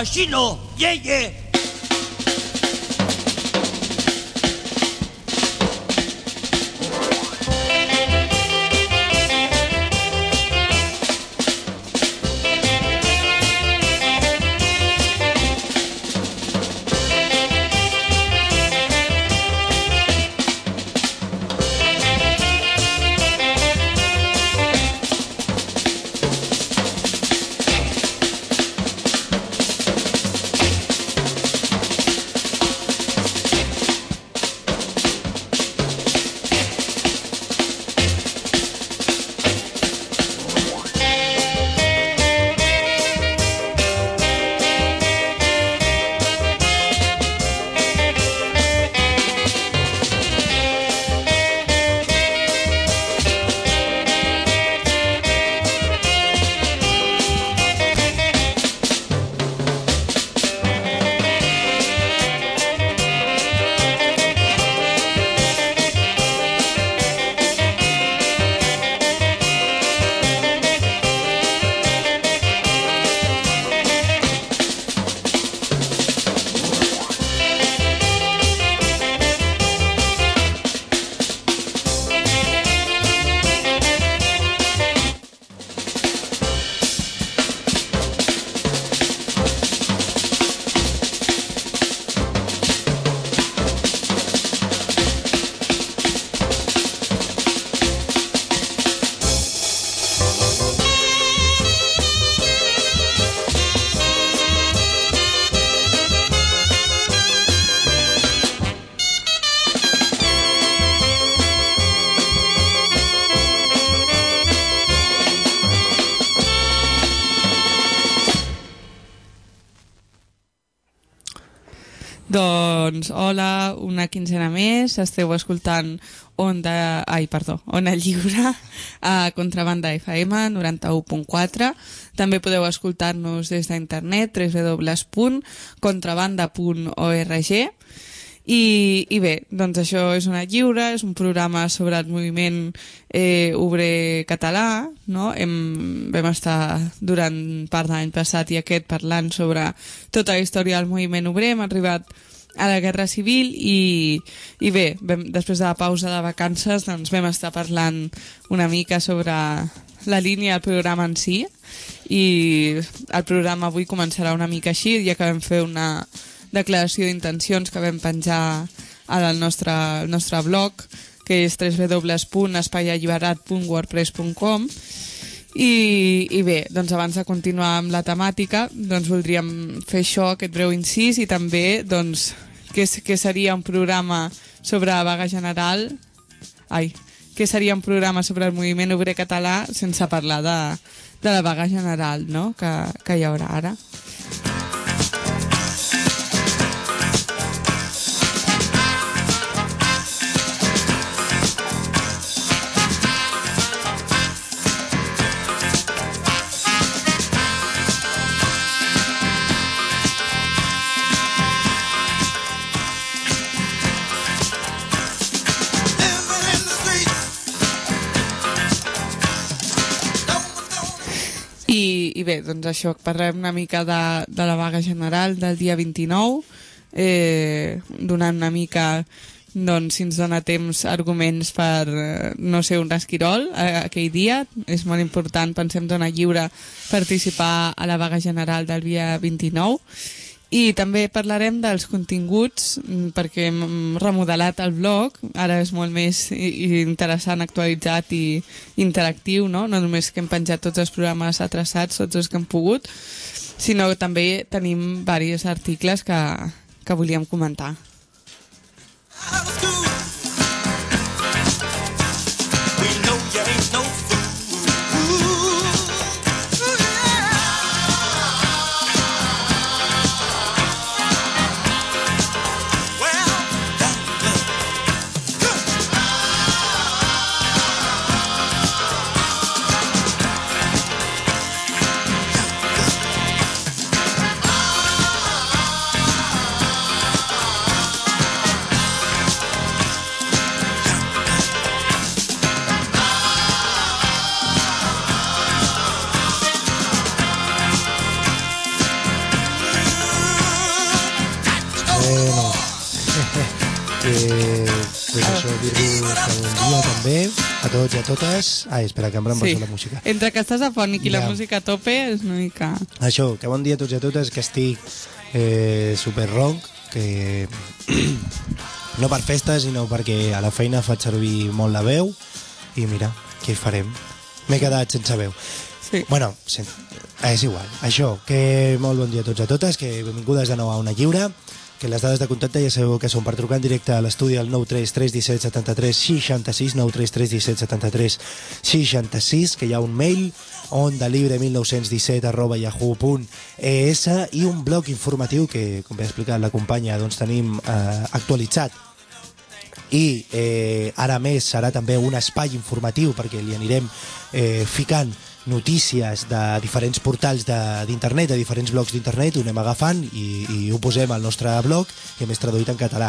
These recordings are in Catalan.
així no. Més, esteu escoltant Onda, ai, perdó, Ona Lliure a Contrabanda FM 91.4. També podeu escoltar-nos des d'internet www.contrabanda.org i, I bé, doncs això és una lliure, és un programa sobre el moviment eh, obrer català, no? Hem, vam estar durant part de l'any passat i aquest parlant sobre tota la història del moviment obrer, hem arribat a la Guerra Civil i, i bé, vam, després de la pausa de vacances doncs vam estar parlant una mica sobre la línia del programa en si i el programa avui començarà una mica així, ja que vam fer una declaració d'intencions que vam penjar al nostre, al nostre blog que és www.espaialliberat.wordpress.com i, i bé, doncs abans de continuar amb la temàtica doncs voldríem fer això, aquest breu incís i també doncs què, què seria un programa sobre vaga general ai, què seria un programa sobre el moviment obrer català sense parlar de, de la vaga general no? que, que hi haurà ara bé, doncs això, parlem una mica de, de la vaga general del dia 29, eh, donant una mica doncs, si ens dona temps arguments per eh, no ser un esquirol eh, aquell dia, és molt important pensem donar lliure participar a la vaga general del dia 29 i també parlarem dels continguts mm, perquè hem remodelat el blog, ara és molt més interessant, actualitzat i interactiu, no? No només que hem penjat tots els programes atrasats, tots els que hem pogut, sinó que també tenim diversos articles que, que volíem comentar. We tots i a totes. Ai, espera, que em Sí. sí. la música. Entre que estàs afònic i la Ja. música a tope és una mica... Això, que bon dia a tots i a totes, que estic eh, super ronc, que no per festes, sinó perquè a la feina faig servir molt la veu i mira, què hi farem? M'he quedat sense veu. Sí. Bueno, eh, és igual. Això, que molt bon dia a tots i a totes, que benvingudes de nou a Ona Lliure, que les dades de contacte ja sabeu que són per trucar en directe a l'estudi al 933 17 73 66, 933 17 73 66, que hi ha un mail ondalibre1917 arroba yahoo.es i un blog informatiu que, com bé ha explicat la companya, doncs tenim eh, actualitzat. I eh, ara més serà també un espai informatiu perquè li anirem eh, ficant notícies de diferents portals d'internet, de, de diferents blocs d'internet, ho anem agafant i, i ho posem al nostre blog, que a més traduït en català.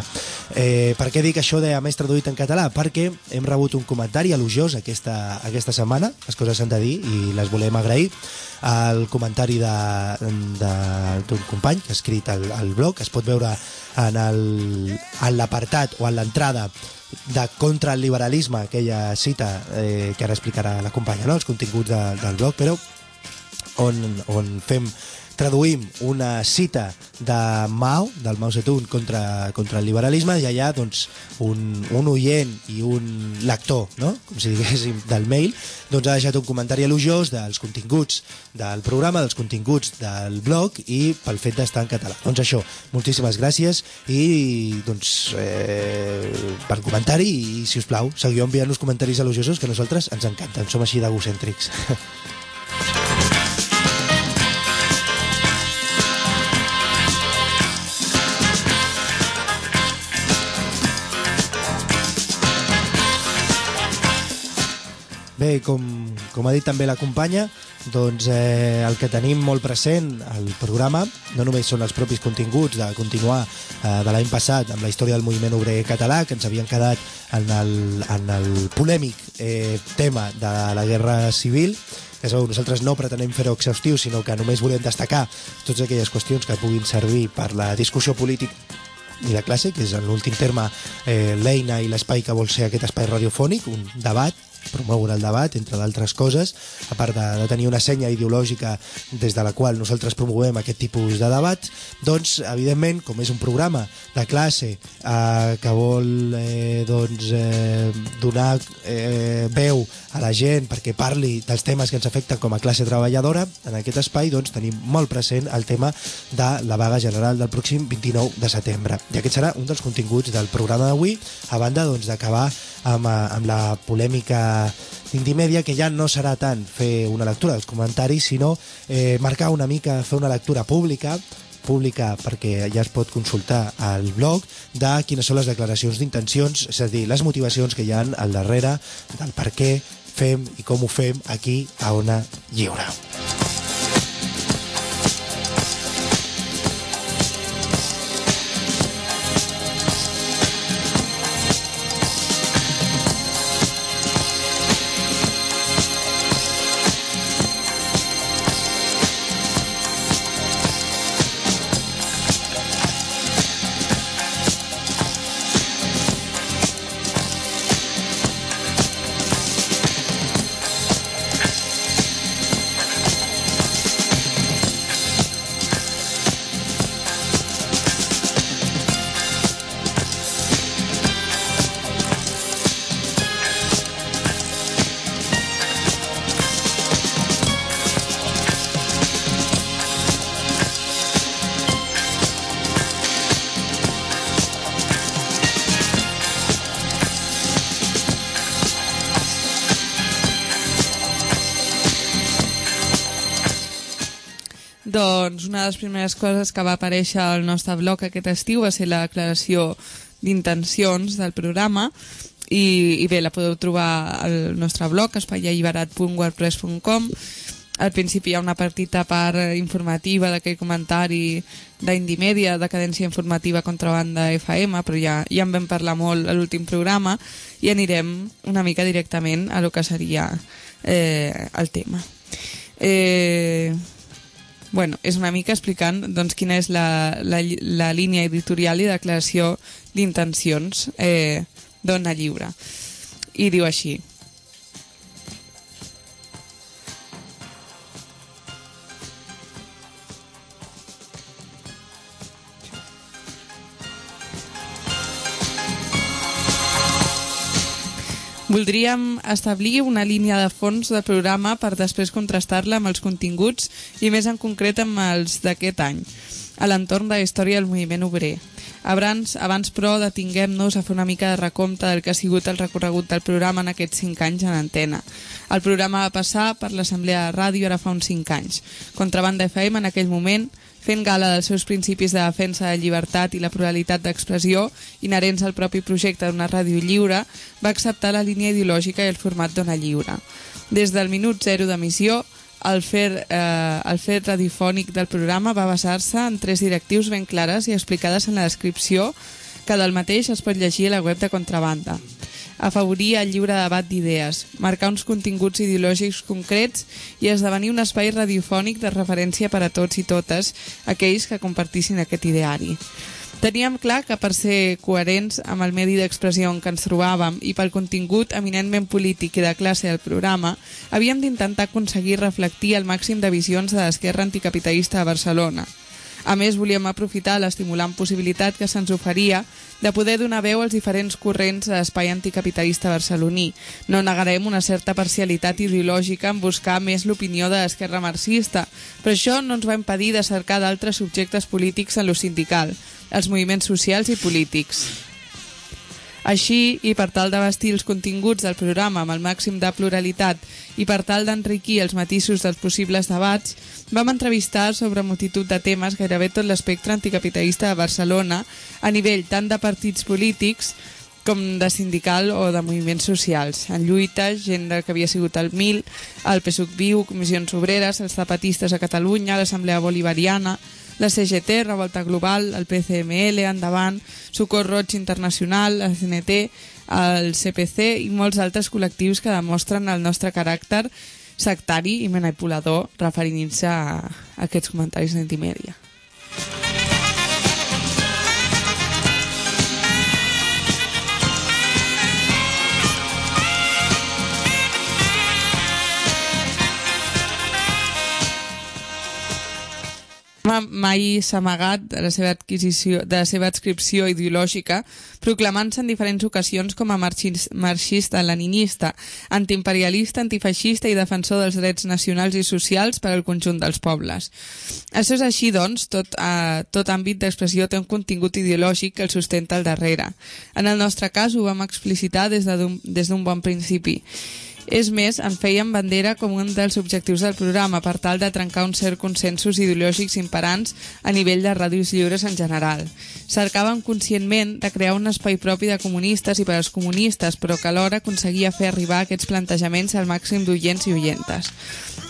Eh, per què dic això de a més traduït en català? Perquè hem rebut un comentari elogiós aquesta, aquesta setmana, les coses s'han de dir i les volem agrair, el comentari d'un company que ha escrit al, blog, es pot veure en l'apartat o en l'entrada de contra el liberalisme, aquella cita eh, que ara explicarà la companya, no? els continguts de, del blog, però on, on fem traduïm una cita de Mao, del Mao Zedong contra, contra el liberalisme i allà doncs, un, un oient i un lector, no? com si diguéssim, del mail, doncs ha deixat un comentari elogiós dels continguts del programa, dels continguts del blog i pel fet d'estar en català. Doncs això, moltíssimes gràcies i doncs eh, per comentari i si us plau, seguiu enviant-nos comentaris elogiosos que nosaltres ens encanten, som així d'egocèntrics. Bé, com, com ha dit també la companya, doncs eh, el que tenim molt present al programa no només són els propis continguts de continuar eh, de l'any passat amb la història del moviment obrer català, que ens havien quedat en el, en el polèmic eh, tema de la guerra civil, ja sabeu, nosaltres no pretenem fer-ho exhaustiu, sinó que només volem destacar totes aquelles qüestions que puguin servir per la discussió política i de classe, que és en l'últim terme eh, l'eina i l'espai que vol ser aquest espai radiofònic, un debat, promoure el debat, entre d'altres coses, a part de, de tenir una senya ideològica des de la qual nosaltres promovem aquest tipus de debats, doncs, evidentment, com és un programa de classe eh, que vol eh, doncs, eh, donar eh, veu a la gent perquè parli dels temes que ens afecten com a classe treballadora, en aquest espai doncs, tenim molt present el tema de la vaga general del pròxim 29 de setembre. I aquest serà un dels continguts del programa d'avui, a banda doncs, d'acabar amb, eh, amb la polèmica d'Indimèdia, que ja no serà tant fer una lectura dels comentaris, sinó eh, marcar una mica, fer una lectura pública, pública perquè ja es pot consultar al blog de quines són les declaracions d'intencions, és a dir, les motivacions que hi han al darrere del per què fem i com ho fem aquí a Ona Lliure. De les primeres coses que va aparèixer al nostre blog aquest estiu va ser la declaració d'intencions del programa i, i bé, la podeu trobar al nostre blog espaialliberat.wordpress.com al principi hi ha una partita part informativa d'aquell comentari d'Indimèdia, de cadència informativa contra banda FM, però ja, ja en vam parlar molt a l'últim programa i anirem una mica directament a lo que seria eh, el tema. Eh, bueno, és una mica explicant doncs, quina és la, la, la línia editorial i declaració d'intencions eh, d'Ona Lliure. I diu així. Voldríem establir una línia de fons del programa per després contrastar-la amb els continguts i més en concret amb els d'aquest any, a l'entorn de la història del moviment obrer. Abans, abans però, detinguem-nos a fer una mica de recompte del que ha sigut el recorregut del programa en aquests 5 anys en antena. El programa va passar per l'Assemblea de Ràdio ara fa uns 5 anys. Contrabanda FM en aquell moment fent gala dels seus principis de defensa de llibertat i la pluralitat d'expressió inherents al propi projecte d'una ràdio lliure, va acceptar la línia ideològica i el format d'ona lliure. Des del minut zero d'emissió, el fer, eh, el fet radiofònic del programa va basar-se en tres directius ben clares i explicades en la descripció que del mateix es pot llegir a la web de Contrabanda. Afavorir el lliure debat d'idees, marcar uns continguts ideològics concrets i esdevenir un espai radiofònic de referència per a tots i totes aquells que compartissin aquest ideari. Teníem clar que per ser coherents amb el medi d'expressió en què ens trobàvem i pel contingut eminentment polític i de classe del programa, havíem d'intentar aconseguir reflectir el màxim de visions de l'esquerra anticapitalista de Barcelona. A més, volíem aprofitar l'estimulant possibilitat que se'ns oferia de poder donar veu als diferents corrents a l'espai anticapitalista barceloní. No negarem una certa parcialitat ideològica en buscar més l'opinió de l'esquerra marxista, però això no ens va impedir de cercar d'altres subjectes polítics en lo sindical, els moviments socials i polítics. Així, i per tal de vestir els continguts del programa amb el màxim de pluralitat i per tal d'enriquir els matisos dels possibles debats, vam entrevistar sobre multitud de temes gairebé tot l'espectre anticapitalista de Barcelona a nivell tant de partits polítics com de sindical o de moviments socials. En lluita, gent del que havia sigut el MIL, el PSUC Viu, Comissions Obreres, els zapatistes a Catalunya, l'Assemblea Bolivariana, la CGT, Revolta Global, el PCML, Endavant, Socor Roig Internacional, el CNT, el CPC i molts altres col·lectius que demostren el nostre caràcter sectari i manipulador referint-se a aquests comentaris d'antimèdia. Mai s'ha amagat de la seva adquisició, de la seva adscripció ideològica, proclamant-se en diferents ocasions com a marxis- marxista-leninista, antiimperialista, antifeixista i defensor dels drets nacionals i socials per al conjunt dels pobles. Això és així, doncs, tot, eh, tot àmbit d'expressió té un contingut ideològic que el sustenta al darrere. En el nostre cas ho vam explicitar des d'un de des bon principi. És més, en feien bandera com un dels objectius del programa per tal de trencar un cert consensos ideològics imperants a nivell de ràdios lliures en general. Cercàvem conscientment de crear un espai propi de comunistes i per als comunistes, però que alhora aconseguia fer arribar aquests plantejaments al màxim d'oients i oientes.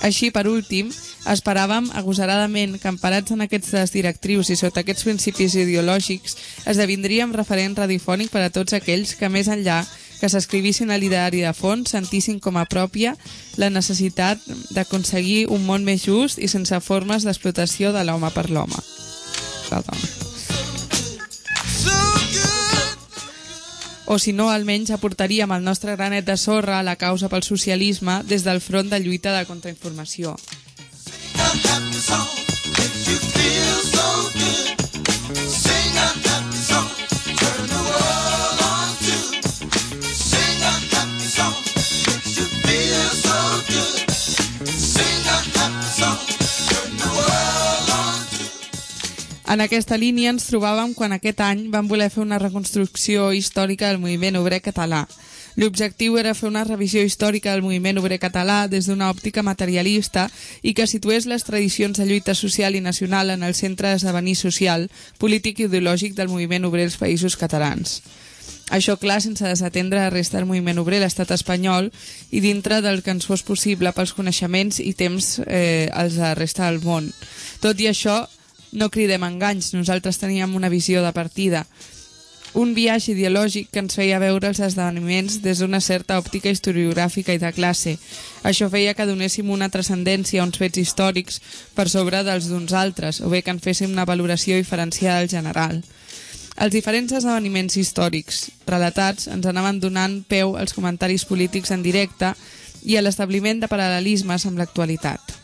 Així, per últim, esperàvem agosaradament que emparats en aquestes directrius i sota aquests principis ideològics esdevindríem referent radiofònic per a tots aquells que més enllà que s'escrivissin a l'ideari de fons sentissin com a pròpia la necessitat d'aconseguir un món més just i sense formes d'explotació de l'home per l'home. O si no, almenys aportaríem el nostre granet de sorra a la causa pel socialisme des del front de lluita de contrainformació. En aquesta línia ens trobàvem quan aquest any vam voler fer una reconstrucció històrica del moviment obrer català. L'objectiu era fer una revisió històrica del moviment obrer català des d'una òptica materialista i que situés les tradicions de lluita social i nacional en el centre d'esdevenir social, polític i ideològic del moviment obrer als països catalans. Això, clar, sense desatendre la resta del moviment obrer l'estat espanyol i dintre del que ens fos possible pels coneixements i temps eh, als de la resta del món. Tot i això, no cridem enganys, nosaltres teníem una visió de partida. un viatge ideològic que ens feia veure els esdeveniments des d'una certa òptica historiogràfica i de classe. Això feia que donéssim una transcendència a uns fets històrics per sobre dels d'uns altres, o bé que en féssim una valoració diferenciada del general. Els diferents esdeveniments històrics relatats ens anaven donant peu als comentaris polítics en directe i a l'establiment de paral·lelismes amb l'actualitat.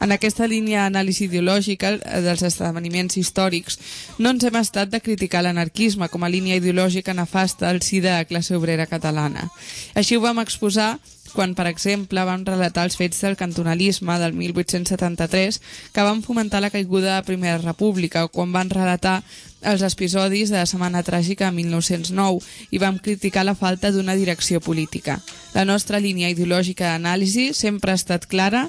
En aquesta línia d'anàlisi ideològica dels esdeveniments històrics, no ens hem estat de criticar l'anarquisme com a línia ideològica nefasta al si de la classe obrera catalana. Així ho vam exposar quan, per exemple, vam relatar els fets del cantonalisme del 1873 que van fomentar la caiguda de la Primera República o quan van relatar els episodis de la Setmana Tràgica de 1909 i vam criticar la falta d'una direcció política. La nostra línia ideològica d'anàlisi sempre ha estat clara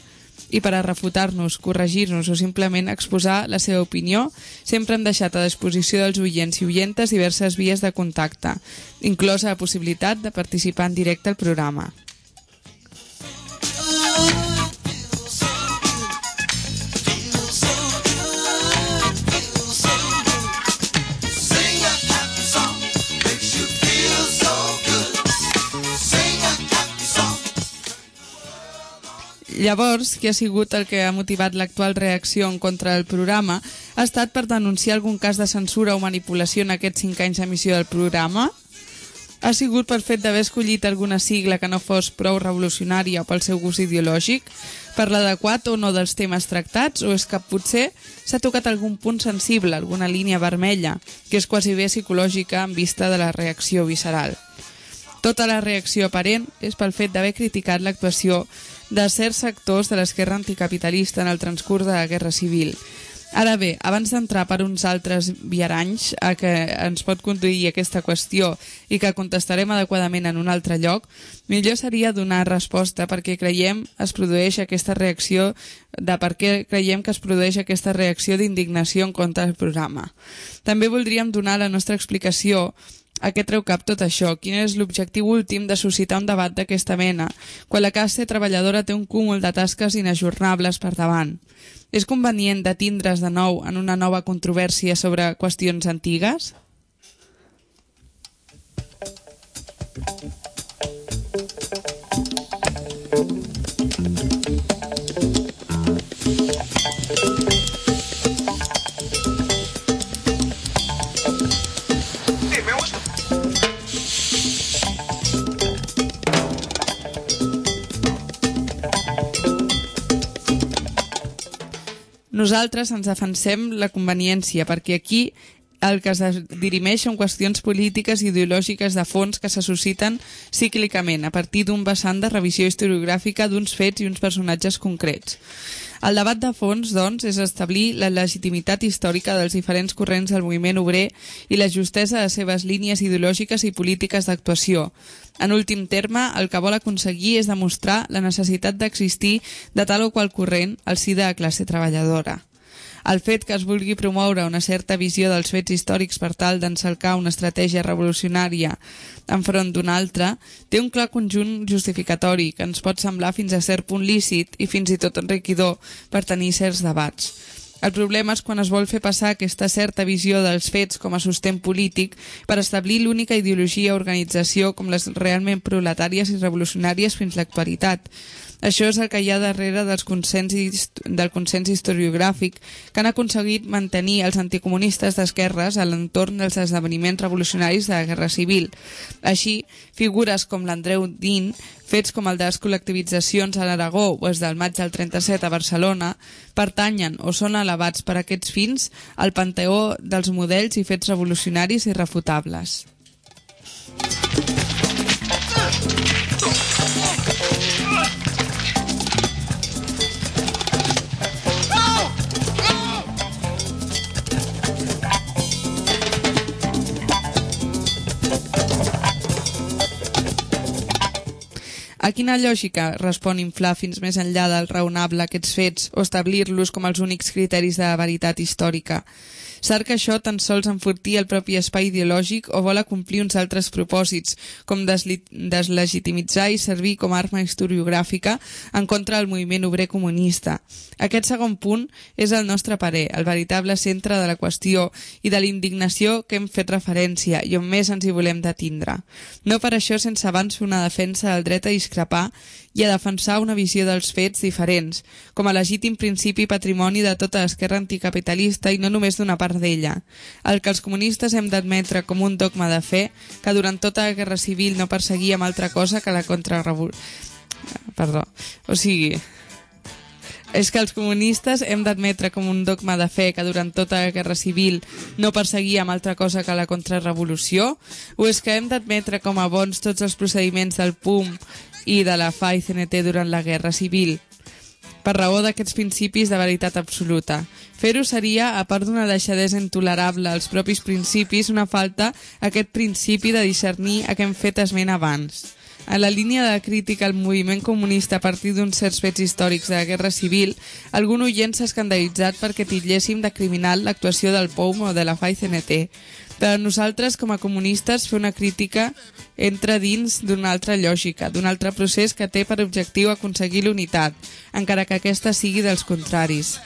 i per a refutar-nos, corregir-nos o simplement exposar la seva opinió, sempre hem deixat a disposició dels oients i oientes diverses vies de contacte, inclosa la possibilitat de participar en directe al programa. Sing Llavors, què ha sigut el que ha motivat l'actual reacció en contra del programa ha estat per denunciar algun cas de censura o manipulació en aquests cinc anys d'emissió del programa? Ha sigut per fet d'haver escollit alguna sigla que no fos prou revolucionària pel seu gust ideològic? Per l'adequat o no dels temes tractats? O és que potser s'ha tocat algun punt sensible, alguna línia vermella, que és quasi bé psicològica en vista de la reacció visceral? Tota la reacció aparent és pel fet d'haver criticat l'actuació de certs sectors de l'esquerra anticapitalista en el transcurs de la Guerra Civil. Ara bé, abans d'entrar per uns altres viaranys a que ens pot conduir aquesta qüestió i que contestarem adequadament en un altre lloc, millor seria donar resposta perquè creiem es produeix aquesta reacció de per què creiem que es produeix aquesta reacció d'indignació en contra del programa. També voldríem donar la nostra explicació a què treu cap tot això? Quin és l'objectiu últim de suscitar un debat d'aquesta mena, quan la classe treballadora té un cúmul de tasques inajornables per davant? És convenient de tindre's de nou en una nova controvèrsia sobre qüestions antigues? Nosaltres ens defensem la conveniència perquè aquí el que es dirimeix són qüestions polítiques i ideològiques de fons que se susciten cíclicament a partir d'un vessant de revisió historiogràfica d'uns fets i uns personatges concrets. El debat de fons, doncs, és establir la legitimitat històrica dels diferents corrents del moviment obrer i la justesa de les seves línies ideològiques i polítiques d'actuació. En últim terme, el que vol aconseguir és demostrar la necessitat d'existir de tal o qual corrent al si de la classe treballadora. El fet que es vulgui promoure una certa visió dels fets històrics per tal d'encercar una estratègia revolucionària enfront d'una altra té un clar conjunt justificatori que ens pot semblar fins a cert punt lícit i fins i tot enriquidor per tenir certs debats. El problema és quan es vol fer passar aquesta certa visió dels fets com a sostén polític per establir l'única ideologia o organització com les realment proletàries i revolucionàries fins l'actualitat. Això és el que hi ha darrere dels consens del consens historiogràfic que han aconseguit mantenir els anticomunistes d'esquerres a l'entorn dels esdeveniments revolucionaris de la Guerra Civil. Així, figures com l'Andreu Din, fets com el de les col·lectivitzacions a l'Aragó o els del maig del 37 a Barcelona, pertanyen o són elevats per aquests fins al panteó dels models i fets revolucionaris irrefutables. A quina lògica respon inflar fins més enllà del raonable aquests fets o establir-los com els únics criteris de veritat històrica? Cerca això tan sols enfortir el propi espai ideològic o vol acomplir uns altres propòsits, com deslegitimitzar i servir com a arma historiogràfica en contra del moviment obrer comunista. Aquest segon punt és el nostre parer, el veritable centre de la qüestió i de l'indignació que hem fet referència i on més ens hi volem detindre. No per això sense abans una defensa del dret a discrepar i a defensar una visió dels fets diferents, com a legítim principi patrimoni de tota l'esquerra anticapitalista i no només d'una part d'ella. El que els comunistes hem d'admetre com un dogma de fe que durant tota la guerra civil no perseguíem altra cosa que la contrarrevolució. Perdó. O sigui, és que els comunistes hem d'admetre com un dogma de fe que durant tota la guerra civil no perseguíem altra cosa que la contrarrevolució? O és que hem d'admetre com a bons tots els procediments del PUM i de la FA i CNT durant la guerra civil? Per raó d'aquests principis de veritat absoluta. Fer-ho seria, a part d'una deixadesa intolerable als propis principis, una falta a aquest principi de discernir a què hem fet esment abans. En la línia de crítica al moviment comunista a partir d'uns certs fets històrics de la Guerra Civil, algun oient s'ha escandalitzat perquè titlléssim de criminal l'actuació del POUM o de la FAI-CNT. A nosaltres, com a comunistes, fer una crítica entra dins d'una altra lògica, d'un altre procés que té per objectiu aconseguir l'unitat, encara que aquesta sigui dels contraris.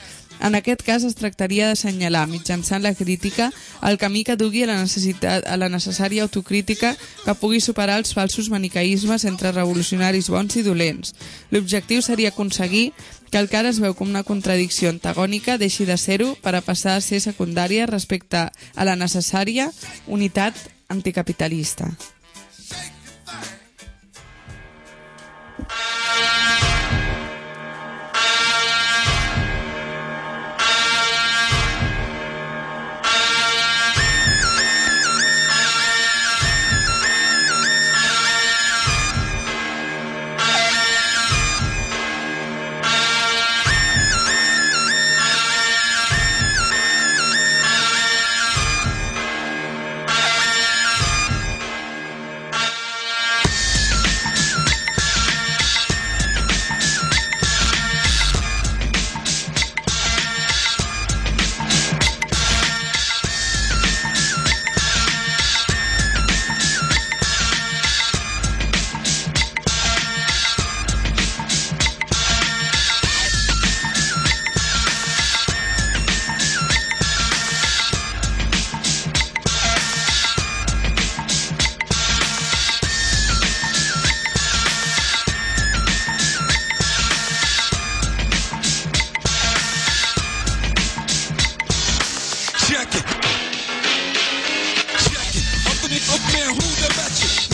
En aquest cas es tractaria d'assenyalar, mitjançant la crítica, el camí que dugui a la, necessitat, a la necessària autocrítica que pugui superar els falsos manicaïsmes entre revolucionaris bons i dolents. L'objectiu seria aconseguir que el que ara es veu com una contradicció antagònica deixi de ser-ho per a passar a ser secundària respecte a la necessària unitat anticapitalista. Check who the match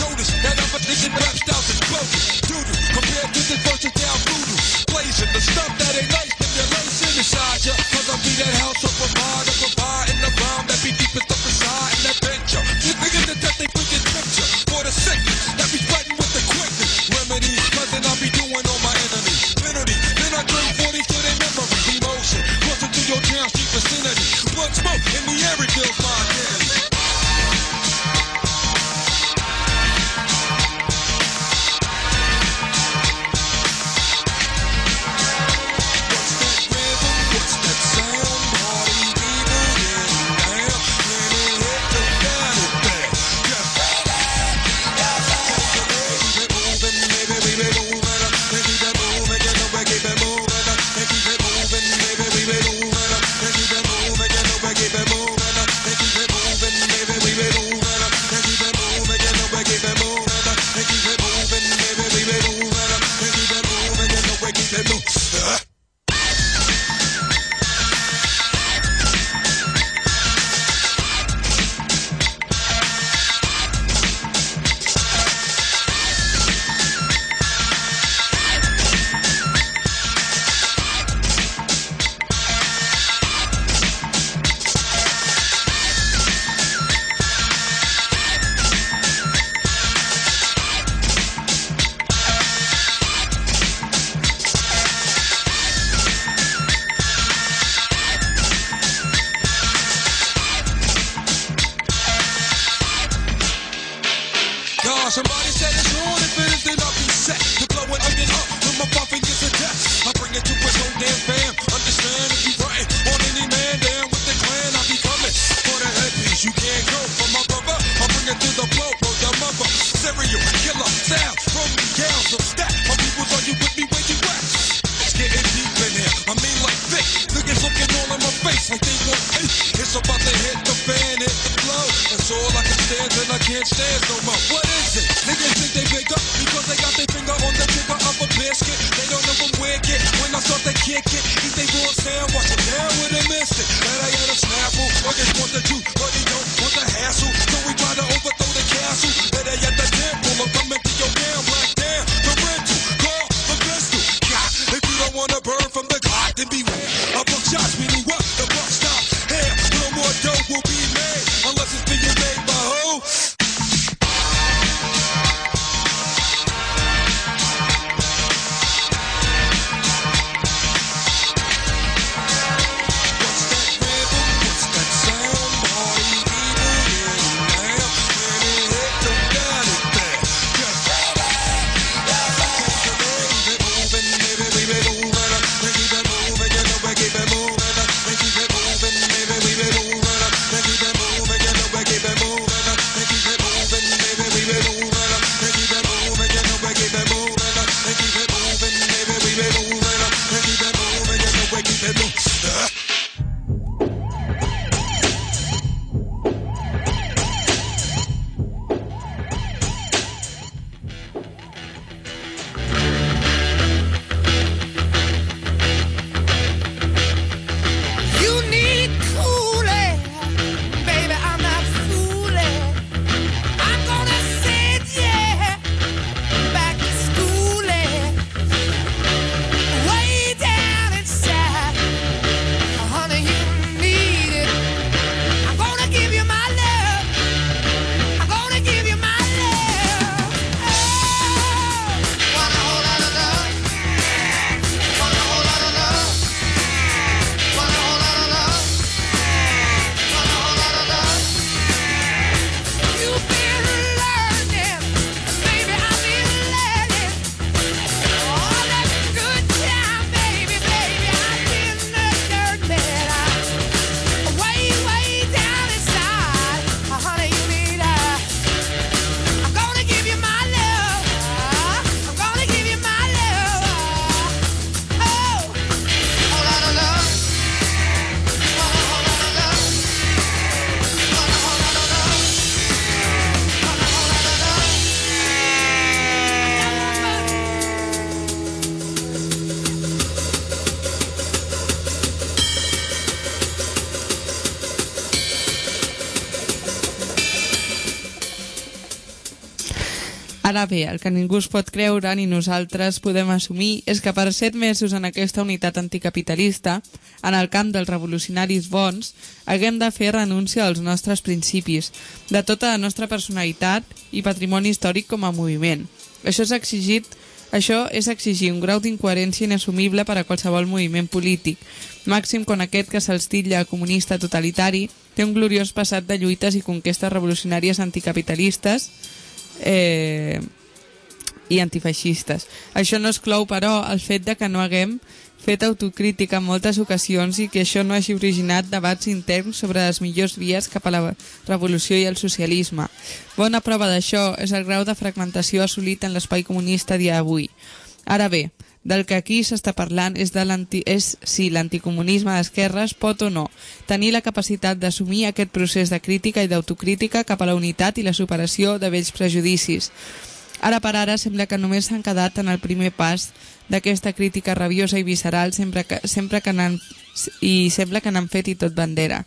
Ara bé, el que ningú es pot creure ni nosaltres podem assumir és que per set mesos en aquesta unitat anticapitalista, en el camp dels revolucionaris bons, haguem de fer renúncia als nostres principis, de tota la nostra personalitat i patrimoni històric com a moviment. Això és exigit això és exigir un grau d'incoherència inassumible per a qualsevol moviment polític, màxim quan aquest que se'ls titlla comunista totalitari té un gloriós passat de lluites i conquestes revolucionàries anticapitalistes eh, i antifeixistes. Això no exclou, però, el fet de que no haguem fet autocrítica en moltes ocasions i que això no hagi originat debats interns sobre les millors vies cap a la revolució i el socialisme. Bona prova d'això és el grau de fragmentació assolit en l'espai comunista dia d'avui. Ara bé, del que aquí s'està parlant és, de és si l'anticomunisme d'esquerres pot o no tenir la capacitat d'assumir aquest procés de crítica i d'autocrítica cap a la unitat i la superació de vells prejudicis. Ara per ara sembla que només s'han quedat en el primer pas d'aquesta crítica rabiosa i visceral sempre que, sempre que n'han i sembla que n'han fet i tot bandera.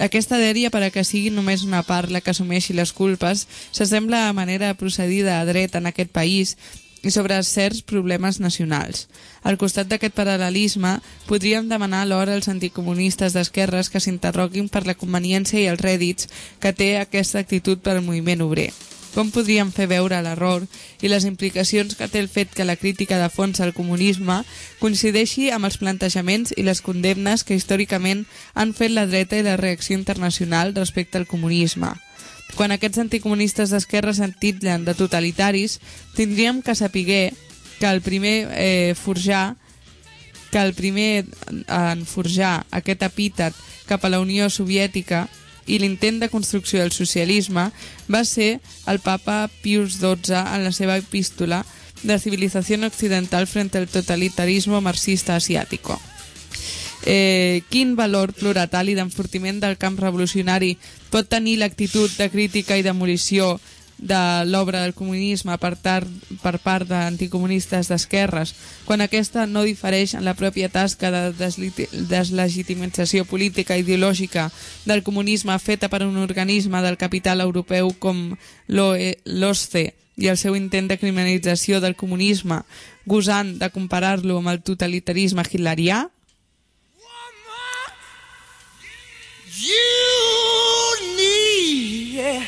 Aquesta dèria, per a que sigui només una part la que assumeixi les culpes, s'assembla a manera procedida a dret en aquest país i sobre certs problemes nacionals. Al costat d'aquest paral·lelisme, podríem demanar alhora als anticomunistes d'esquerres que s'interroguin per la conveniència i els rèdits que té aquesta actitud per al moviment obrer. Com podríem fer veure l'error i les implicacions que té el fet que la crítica de fons al comunisme coincideixi amb els plantejaments i les condemnes que històricament han fet la dreta i la reacció internacional respecte al comunisme. Quan aquests anticomunistes d'esquerra s'entitllen de totalitaris, tindríem que sapiguer que el primer eh, forjar que el primer en forjar aquest epítet cap a la Unió Soviètica i l'intent de construcció del socialisme va ser el papa Pius XII en la seva epístola de civilizació occidental frente al totalitarismo marxista asiàtico. Eh, quin valor pluratal i d'enfortiment del camp revolucionari pot tenir l'actitud de crítica i demolició de l'obra del comunisme per, tar, per part d'anticomunistes d'esquerres, quan aquesta no difereix en la pròpia tasca de deslegitimització política i ideològica del comunisme feta per un organisme del capital europeu com l'OSCE i el seu intent de criminalització del comunisme, gosant de comparar-lo amb el totalitarisme hitlerià? You yeah.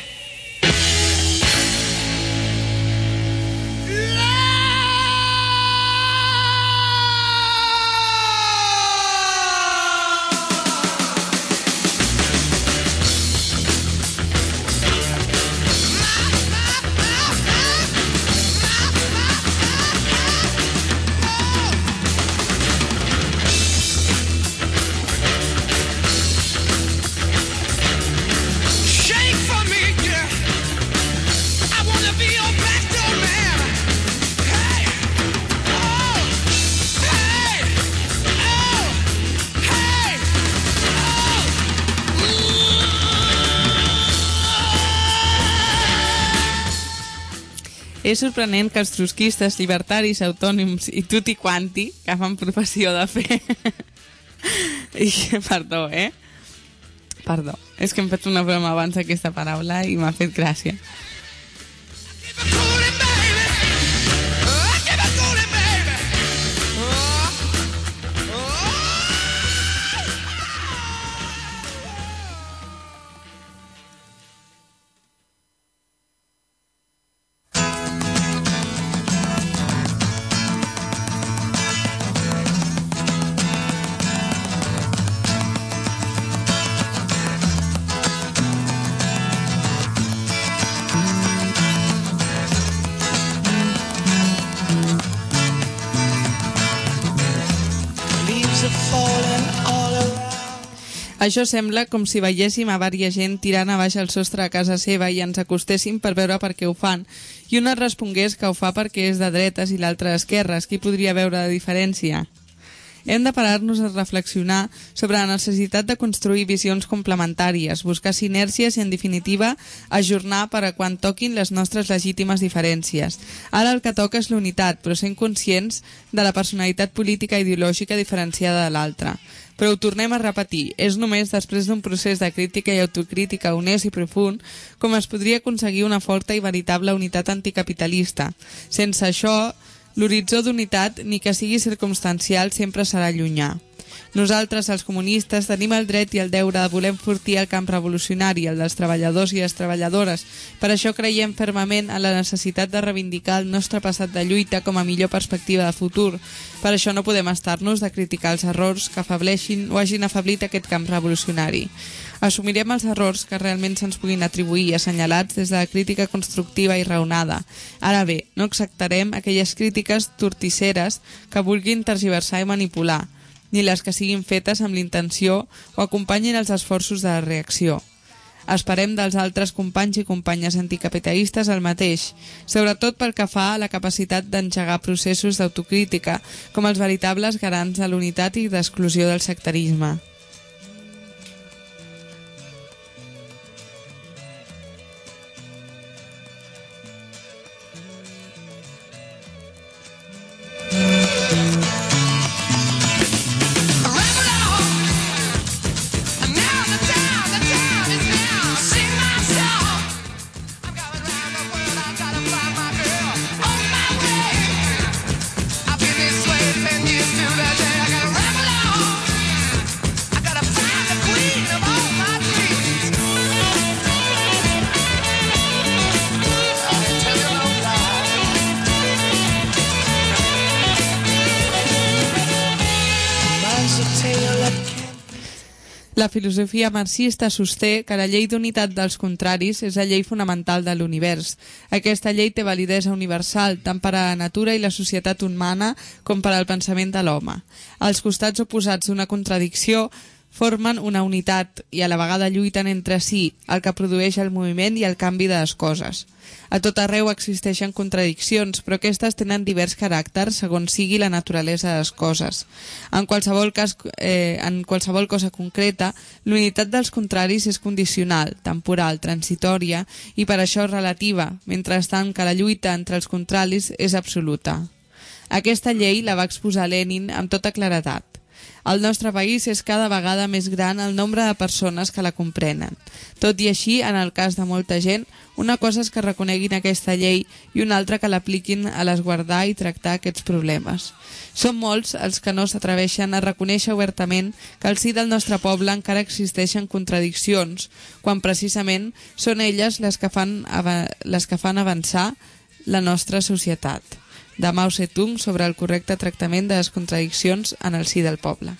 És sorprenent que els trotskistes, llibertaris, autònoms i tutti quanti, que fan professió de fe... I, perdó, eh? Perdó. És que hem fet una broma abans d'aquesta paraula i m'ha fet gràcia. Això sembla com si veiéssim a vària gent tirant a baix el sostre a casa seva i ens acostéssim per veure per què ho fan. I un et respongués que ho fa perquè és de dretes i l'altre d'esquerres. Qui podria veure la diferència? Hem de parar-nos a reflexionar sobre la necessitat de construir visions complementàries, buscar sinèrcies i, en definitiva, ajornar per a quan toquin les nostres legítimes diferències. Ara el que toca és l'unitat, però sent conscients de la personalitat política i ideològica diferenciada de l'altra. Però ho tornem a repetir, és només després d'un procés de crítica i autocrítica honest i profund com es podria aconseguir una forta i veritable unitat anticapitalista. Sense això, l'horitzó d'unitat, ni que sigui circumstancial, sempre serà llunyà. Nosaltres, els comunistes, tenim el dret i el deure de voler enfortir el camp revolucionari, el dels treballadors i les treballadores. Per això creiem fermament en la necessitat de reivindicar el nostre passat de lluita com a millor perspectiva de futur. Per això no podem estar-nos de criticar els errors que afableixin o hagin afablit aquest camp revolucionari. Assumirem els errors que realment se'ns puguin atribuir assenyalats des de la crítica constructiva i raonada. Ara bé, no acceptarem aquelles crítiques tortisseres que vulguin tergiversar i manipular ni les que siguin fetes amb l'intenció o acompanyin els esforços de la reacció. Esperem dels altres companys i companyes anticapitalistes el mateix, sobretot pel que fa a la capacitat d'engegar processos d'autocrítica com els veritables garants de l'unitat i d'exclusió del sectarisme. La filosofia marxista sosté que la llei d'unitat dels contraris és la llei fonamental de l'univers. Aquesta llei té validesa universal tant per a la natura i la societat humana com per al pensament de l'home. Els costats oposats d'una contradicció formen una unitat i a la vegada lluiten entre si, el que produeix el moviment i el canvi de les coses. A tot arreu existeixen contradiccions, però aquestes tenen divers caràcters segons sigui la naturalesa de les coses. En qualsevol, cas, eh, en qualsevol cosa concreta, l'unitat dels contraris és condicional, temporal, transitòria i per això relativa, mentrestant que la lluita entre els contraris és absoluta. Aquesta llei la va exposar Lenin amb tota claredat. Al nostre país és cada vegada més gran el nombre de persones que la comprenen. Tot i així, en el cas de molta gent, una cosa és que reconeguin aquesta llei i una altra que l'apliquin a l'esguardar i tractar aquests problemes. Són molts els que no s'atreveixen a reconèixer obertament que al si del nostre poble encara existeixen contradiccions, quan precisament són elles les que fan, les que fan avançar la nostra societat de Mao Zedong sobre el correcte tractament de les contradiccions en el si del poble.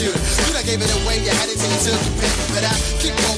shoot. Could I gave it away, you had it till you took it, back. but I keep going.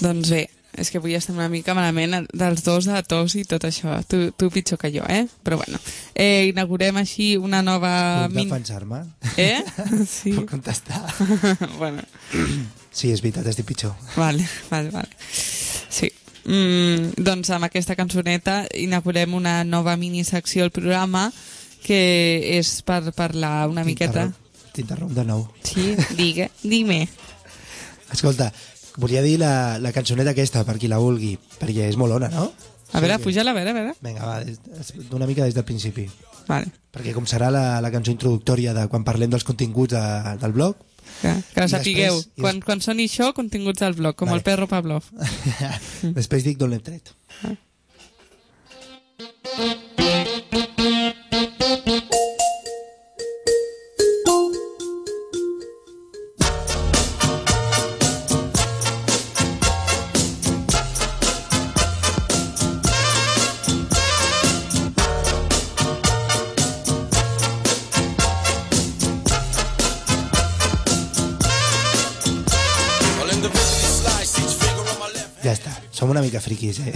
Doncs, doncs bé, és que avui estem una mica malament dels dos de tos i tot això. Tu, tu pitjor que jo, eh? Però bueno, eh, inaugurem així una nova... Puc defensar-me? Eh? Sí. Puc contestar? bueno, Sí, és veritat, estic pitjor. vale, vale, vale. Sí. Mm, doncs amb aquesta cançoneta inaugurem una nova minisecció al programa que és per parlar una miqueta... T'interromp- T'interromp de nou. Sí, digue, dime. Escolta, volia dir la, la cançoneta aquesta, per qui la vulgui, perquè és molt ona, no? A veure, Sí, puja-la, a veure, a veure. Vinga, va, des- des- d'una mica des del principi. Vale. Perquè com serà la, la cançó introductòria de quan parlem dels continguts de, del blog, Que, que I ho sapigueu. després- i Quan, quan soni això, continguts al blog, com Vale. el perro Pavlov. després dic d'on l'hem tret. Una mica friquis, eh?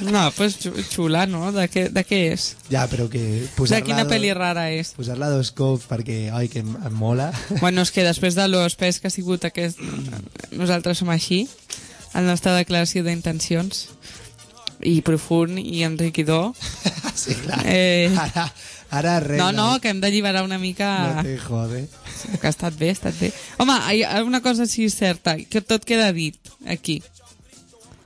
No, pues xu- xula, no? De què, de què és? ja, però que De quina do- pel·li rara és? Posar-la dos cops perquè, oi, que em, em mola. Bueno, és que després de lo espès que ha sigut aquest... Nosaltres som així, la nostra declaració d'intencions, i profund i enriquidor. sí, clar. Eh. Ara, ara res. No, no, que hem d'alliberar una mica... No te jode. Que ha estat bé, ha estat bé. Home, una cosa sí certa, que tot queda dit aquí.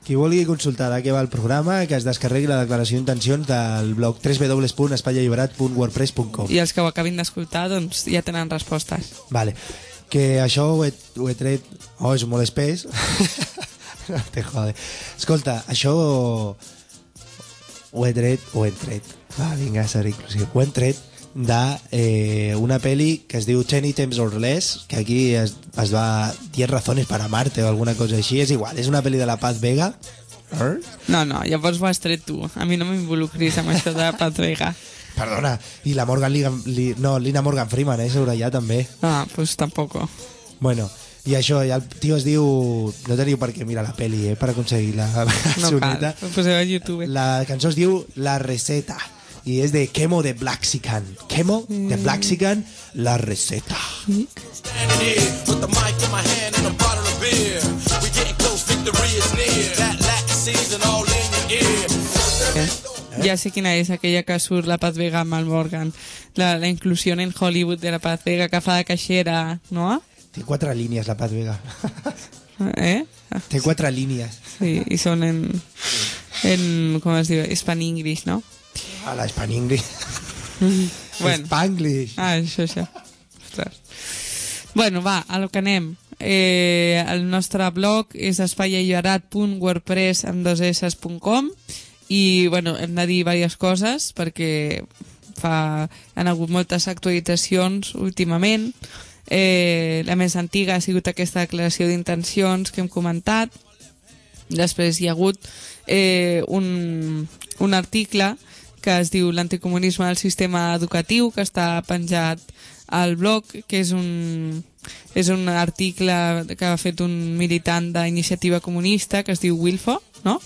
Qui vulgui consultar de què va el programa, que es descarregui la declaració d'intencions del blog www.espaialliberat.wordpress.com I els que ho acabin d'escoltar, doncs ja tenen respostes. Vale. Que això ho he, ho he tret... Oh, és molt espès. no te jode. Escolta, això ho he tret, ho he tret. Va, vinga, ser inclusiu. Ho hem tret de eh, una peli que es diu Ten Items or Less, que aquí es, es va 10 razones para Marte o alguna cosa així. És igual, és una peli de la Paz Vega. Er? No, no, llavors ho has tret tu. A mi no m'involucris amb això de Pat Vega. Perdona, i la Morgan Ligan, li, no, Lina Morgan Freeman, eh, sobre allà també. Ah, pues tampoco. Bueno, i això, i el tio es diu... No teniu per què mirar la peli, eh, per aconseguir la No cal, soneta. ho poseu a YouTube. La cançó es diu La Receta i és de Kemo de Blaxican. Kemo de Blaxican, La Receta. Eh? Ja sé quina és, aquella que surt la Paz Vega amb el Morgan. La, la inclusió en Hollywood de la Paz Vega que fa de caixera, no? Té quatre línies, la Paz Vega. Eh? Té quatre línies. Sí, i són en, en com es diu, Span-English, no? A la Spanglish. Bueno. Spanglish. Ah, això, això. Ostres. Bueno, va, a lo que anem. Eh, el nostre blog és espaialliberat.wordpress amb dos s.com i, bueno, hem de dir diverses coses perquè fa, han hagut moltes actualitzacions últimament. Eh, la més antiga ha sigut aquesta declaració d'intencions que hem comentat. Després hi ha hagut eh, un, un article que es diu L'anticomunisme del sistema educatiu, que està penjat al blog, que és un, és un article que ha fet un militant d'iniciativa comunista que es diu Wilfo, no?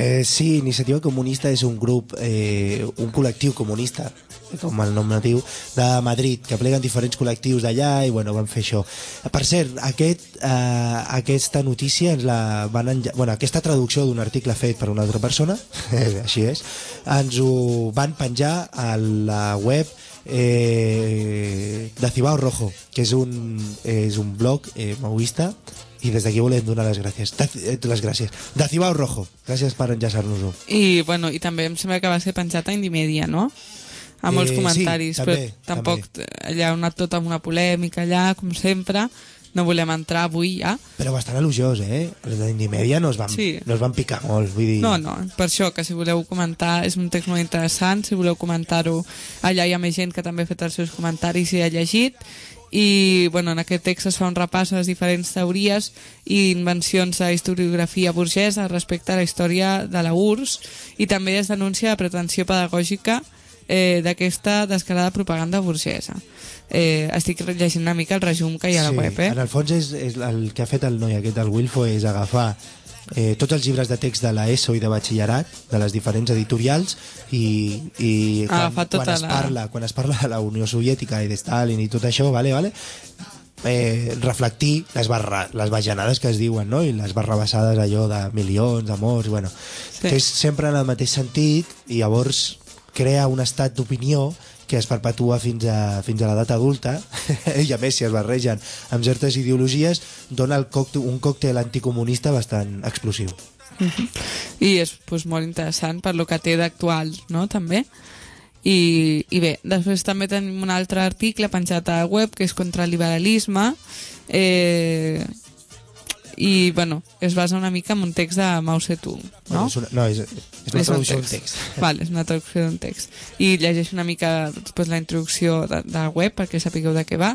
Eh, sí, Iniciativa Comunista és un grup, eh, un col·lectiu comunista, com el nom natiu, de Madrid, que pleguen diferents col·lectius d'allà i bueno, van fer això. Per cert, aquest, eh, aquesta notícia ens la van enlla... bueno, aquesta traducció d'un article fet per una altra persona, així és, ens ho van penjar a la web eh, de Cibao Rojo, que és un, és un blog eh, maoista i des d'aquí volem donar les gràcies. Eh, les gràcies. De Cibao Rojo. Gràcies per enllaçar-nos-ho. I, bueno, i també em sembla que va ser penjat a Indimèdia, no? Amb molts Eh, sí, comentaris, també, però tampoc allà ha anat tot amb una polèmica allà, com sempre. No volem entrar avui ja. Però bastant elogiós, eh? Els d'Indimèdia no, es van, Sí. no es van picar molt, vull dir... No, no, per això, que si voleu comentar, és un text molt interessant, si voleu comentar-ho, allà hi ha més gent que també ha fet els seus comentaris i ha llegit, i bueno, en aquest text es fa un repàs a les diferents teories i invencions de historiografia burgesa respecte a la història de la URSS i també es denuncia la pretensió pedagògica eh, d'aquesta descarada propaganda burgesa. Eh, estic llegint una mica el resum que hi ha a la web, eh? En el fons és, és el que ha fet el noi aquest, el Wilfo, és agafar eh, tots els llibres de text de la ESO i de batxillerat, de les diferents editorials, i, i quan, Agafar tota quan, es la- parla, quan es parla de la Unió Soviètica i de Stalin i tot això, vale, vale, eh, reflectir les, barra, les bajanades que es diuen, no? i les barrabassades allò de milions, de morts, bueno, Sí. que és sempre en el mateix sentit i llavors crea un estat d'opinió que es perpetua fins a, fins a l'edat adulta i a més si es barregen amb certes ideologies dona el còctel, un còctel anticomunista bastant explosiu i és pues, molt interessant per lo que té d'actual, no?, també. I, I bé, després també tenim un altre article penjat a la web que és contra el liberalisme eh, i, bueno, es basa una mica en un text de Mao Zedong, no? Bueno, és una, no, és, és una És traducció d'un text. Vale, és una traducció d'un text. I llegeix una mica pues, la introducció de, de la web perquè sapigueu de què va.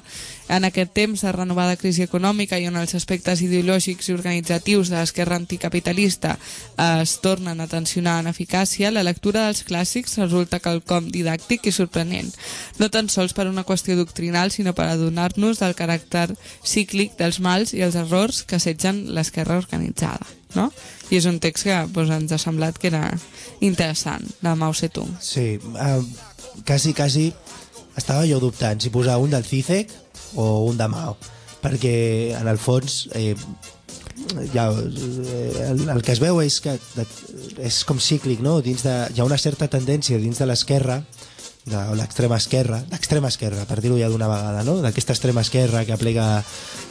En aquest temps de renovada crisi econòmica i on els aspectes ideològics i organitzatius de l'esquerra anticapitalista es tornen a tensionar en eficàcia, la lectura dels clàssics resulta quelcom didàctic i sorprenent. No tan sols per una qüestió doctrinal, sinó per adonar-nos del caràcter cíclic dels mals i els errors que assetgen l'esquerra organitzada. No? I és un text que pues, ens ha semblat que era interessant, de Mao Zedong. Sí, eh, quasi, quasi estava jo dubtant si posar un del Cícec o un de Mao, perquè en el fons eh, ja, eh, el, el que es veu és que és com cíclic, no? Dins de, hi ha una certa tendència dins de l'esquerra de l'extrema esquerra, l'extrema esquerra, per dir-ho ja d'una vegada, no? d'aquesta extrema esquerra que aplega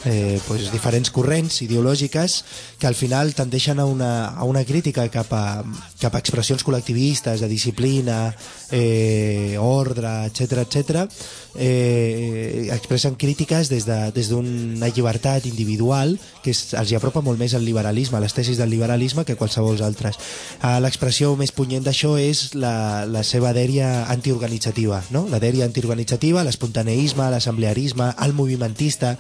eh, pues, diferents corrents ideològiques que al final tendeixen a una, a una crítica cap a, cap a expressions col·lectivistes, de disciplina, eh, ordre, etc etc. Eh, expressen crítiques des d'una de, llibertat individual que és, els hi apropa molt més al liberalisme, a les tesis del liberalisme que qualsevol altres. Eh, L'expressió més punyent d'això és la, la seva dèria antiorganitzativa, no? la dèria antiorganitzativa, l'espontaneisme, l'assemblearisme, el movimentista,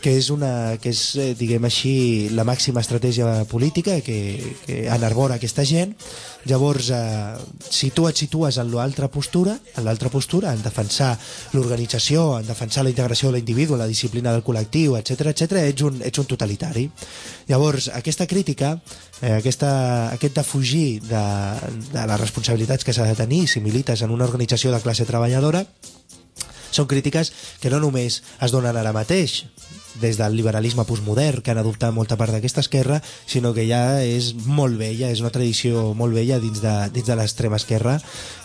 que és, una, que és eh, diguem així, la màxima estratègia política que, que enarbora aquesta gent. Llavors, eh, si tu et situes en l'altra postura, en l'altra postura, en defensar l'organització, en defensar la integració de l'individu, la disciplina del col·lectiu, etc etc, ets un, ets un totalitari. Llavors, aquesta crítica, eh, aquesta, aquest de fugir de, de les responsabilitats que s'ha de tenir si milites en una organització de classe treballadora, són crítiques que no només es donen ara mateix des del liberalisme postmodern que han adoptat molta part d'aquesta esquerra, sinó que ja és molt vella, és una tradició molt vella dins de, dins de l'extrema esquerra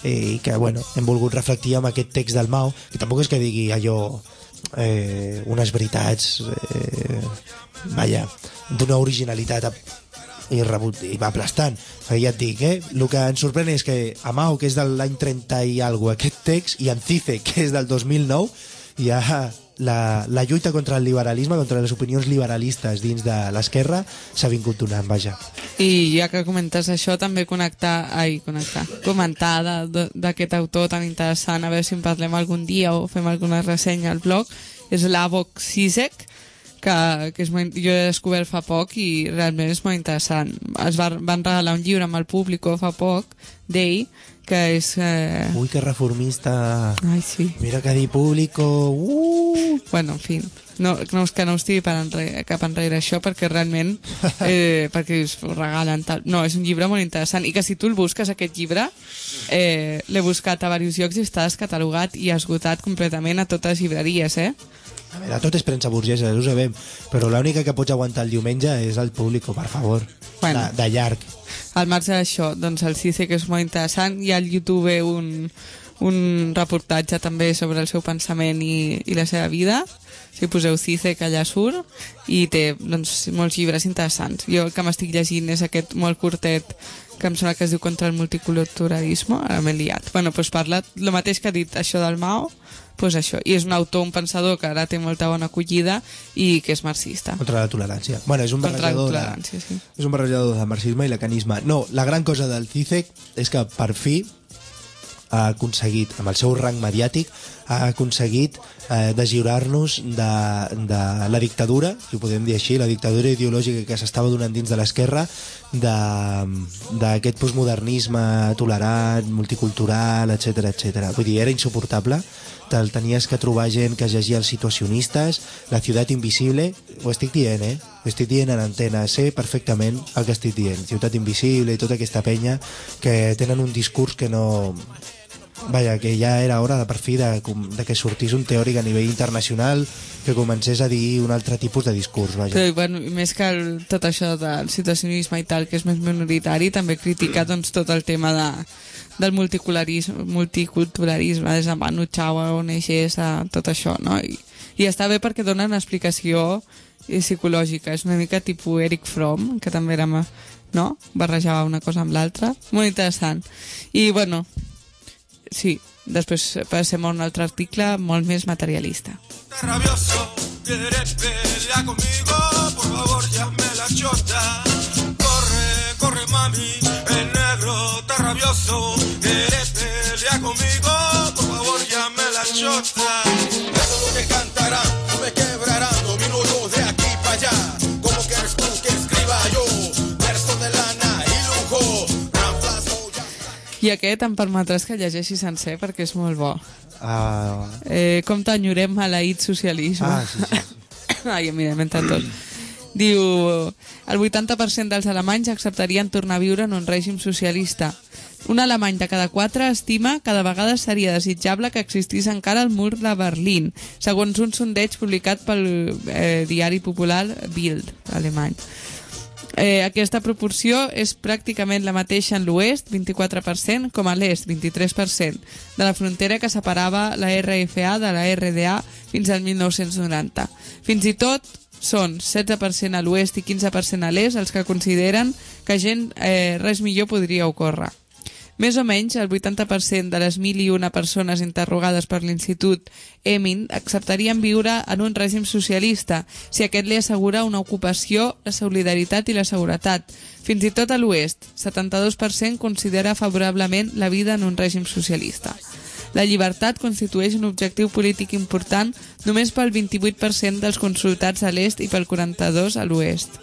i que, bueno, hem volgut reflectir amb aquest text del Mao, que tampoc és que digui allò eh, unes veritats eh, vaja, d'una originalitat i, rebut, i va aplastant. Perquè ja et dic, eh? El que ens sorprèn és que a Mao, que és de l'any 30 i alguna aquest text, i en Cice, que és del 2009, hi ha la, la lluita contra el liberalisme, contra les opinions liberalistes dins de l'esquerra, s'ha vingut donant, vaja. I ja que comentes això, també connectar, ai, connectar, comentar d'aquest autor tan interessant, a veure si en parlem algun dia o fem alguna ressenya al blog, és l'Avok Sisek, que, que és molt, jo he descobert fa poc i realment és molt interessant. Es va, van regalar un llibre amb el públic fa poc, d'ell, que és... Eh... Ui, que reformista... Ai, sí. Mira que dir público... Uh! Bueno, en fi, no, no, que no us tiri per enrere, cap enrere això perquè realment eh, perquè us ho regalen tal. No, és un llibre molt interessant i que si tu el busques aquest llibre eh, l'he buscat a diversos llocs i està descatalogat i esgotat completament a totes les llibreries, eh? A veure, tot és premsa burgesa, ho sabem, però l'única que pots aguantar el diumenge és el público, per favor. Bueno. De, de llarg. Al marge d'això, doncs el CICE, que és molt interessant, hi ha al YouTube un, un reportatge també sobre el seu pensament i, i la seva vida. Si poseu CICE, que allà surt, i té doncs, molts llibres interessants. Jo el que m'estic llegint és aquest molt curtet que em sembla que es diu contra el multiculturalisme, ara m'he liat. Bueno, doncs parla el mateix que ha dit això del Mao, doncs això. I és un autor, un pensador que ara té molta bona acollida i que és marxista. Contra la tolerància. Bueno, és un Contra barrejador de, sí. és un barrejador de marxisme i lacanisme. No, la gran cosa del CICEC és que per fi ha aconseguit, amb el seu rang mediàtic, ha aconseguit eh, deslliurar-nos de, de la dictadura, si ho podem dir així, la dictadura ideològica que s'estava donant dins de l'esquerra, de- d'aquest postmodernisme tolerant, multicultural, etc etc. Vull dir, era insuportable. Te'l tenies que trobar gent que llegia els situacionistes, La ciutat invisible, ho estic dient, eh? Ho estic dient en antena, sé perfectament el que estic dient. Ciutat invisible i tota aquesta penya que tenen un discurs que no... Vaja, que ja era hora de per fi de, de que sortís un teòric a nivell internacional que comencés a dir un altre tipus de discurs, vaja. Però, bueno, més que el, tot això del situacionisme i tal, que és més minoritari, també critica doncs, tot el tema de, del multiculturalisme, multiculturalisme des de Manu Chao, ONGs, a tot això, no? I, I està bé perquè donen explicació eh, psicològica. És una mica tipus Eric Fromm, que també era, no? Barrejava una cosa amb l'altra. Molt interessant. I, bueno, sí, després passem a un altre article molt més materialista. Rabioso, quieres pelear conmigo, por favor llame la chota. Corre, corre mami, el negro está rabioso, I aquest em permetràs que llegeixi sencer perquè és molt bo. Ah, Eh, com t'enyorem maleït socialisme. ah, sí, sí. Ai, mira, m'he entrat tot. Diu, el 80% dels alemanys acceptarien tornar a viure en un règim socialista. Un alemany de cada quatre estima que de vegades seria desitjable que existís encara el mur de Berlín, segons un sondeig publicat pel eh, diari popular Bild, alemany. Eh, aquesta proporció és pràcticament la mateixa en l'oest, 24%, com a l'est, 23%, de la frontera que separava la RFA de la RDA fins al 1990. Fins i tot són 16% a l'oest i 15% a l'est els que consideren que gent eh, res millor podria ocórrer. Més o menys, el 80% de les 1.001 persones interrogades per l'Institut Emin acceptarien viure en un règim socialista si aquest li assegura una ocupació, la solidaritat i la seguretat. Fins i tot a l'oest, 72% considera favorablement la vida en un règim socialista. La llibertat constitueix un objectiu polític important només pel 28% dels consultats a l'est i pel 42% a l'oest.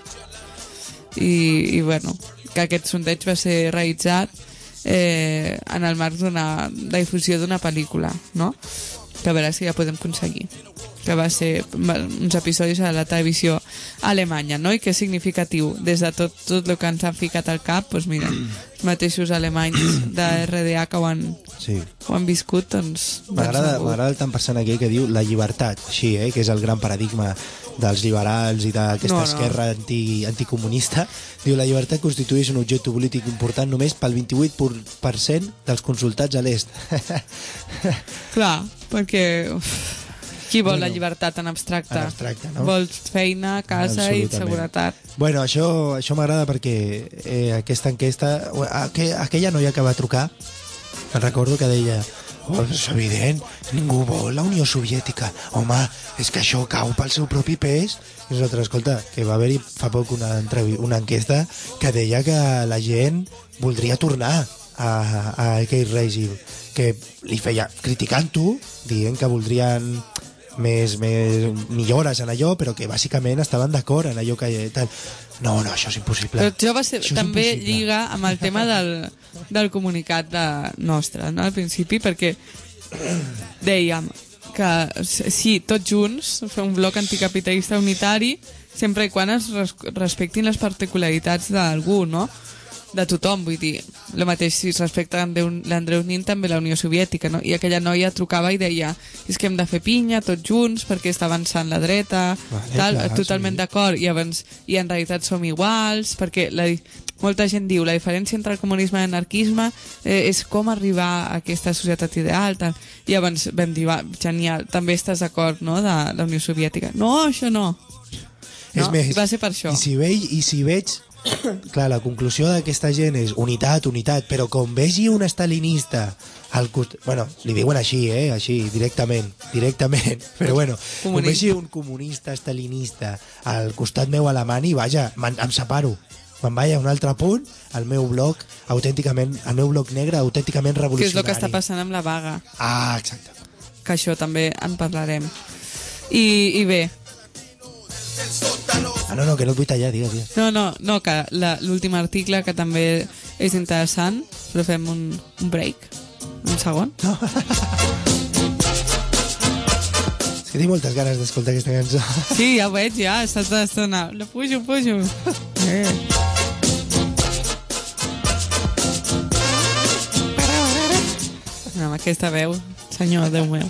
I, i bueno, que aquest sondeig va ser realitzat eh, en el marc d'una difusió d'una pel·lícula, no? Que a veure si ja podem aconseguir. Que va ser uns episodis a la televisió Alemanya, no? I que és significatiu. Des de tot, tot el que ens han ficat al cap, doncs mira, els mateixos alemanys de RDA que ho han, Sí. ho han viscut, doncs... M'agrada doncs, m'agrada el tant cent aquell que diu la llibertat, així, eh? que és el gran paradigma dels liberals i d'aquesta No, no. esquerra anti, anticomunista. Diu la llibertat constitueix un objecte polític important només pel 28% dels consultats a l'est. Clar, perquè... Uf, qui vol Bueno, la llibertat en abstracte? en abstracte, no? Vols feina, casa i seguretat. bueno, això, això m'agrada perquè eh, aquesta enquesta... Aqu aquella noia que va trucar, me'n recordo que deia Oh, és evident, ningú vol la Unió Soviètica. Home, és que això cau pel seu propi pes. I nosaltres, escolta, que va haver-hi fa poc una, una enquesta que deia que la gent voldria tornar a, a aquell règim, que li feia criticant-ho, dient que voldrien més, més millores en allò, però que bàsicament estaven d'acord en allò que tal. No, no, això és impossible. Però això va ser, Això també impossible. lliga amb el tema del, del comunicat de nostre, no? al principi, perquè dèiem que sí, tots junts, fer un bloc anticapitalista unitari, sempre i quan es res respectin les particularitats d'algú, no? De tothom, vull dir, el mateix si es respecta l'Andreu Nin també la Unió Soviètica, no? I aquella noia trucava i deia és que hem de fer pinya tots junts perquè està avançant la dreta, Vale, tal, clar, totalment sí. d'acord, i, abans, i en realitat som iguals, perquè la, molta gent diu la diferència entre el comunisme i l'anarquisme eh, és com arribar a aquesta societat ideal, tal. i abans vam dir, va, genial, també estàs d'acord, no?, de la Unió Soviètica. No, això no. És No? més, I va ser per això. I si, veig, i si veig... Clar, la conclusió d'aquesta gent és unitat, unitat, però com vegi un estalinista al costat... Bueno, li diuen així, eh? Així, directament, directament. Però bueno, com vegi un comunista estalinista al costat meu alemany, i vaja, em separo. Me'n vaig a un altre punt, al meu bloc autènticament, el meu bloc negre autènticament Que és revolucionari. el que està passant amb la vaga, Ah, exacte. que això també en parlarem. I, i bé, Ah, no, no, que no et vull tallar, digues, digues. no, no, no que la- l'últim article que també és interessant, però fem un, un break, un segon. És que tinc moltes ganes d'escoltar aquesta cançó. Sí, ja ho veig, ja, estàs tota l'estona. La pujo, pujo. Eh. No, amb aquesta veu, senyor, Déu meu.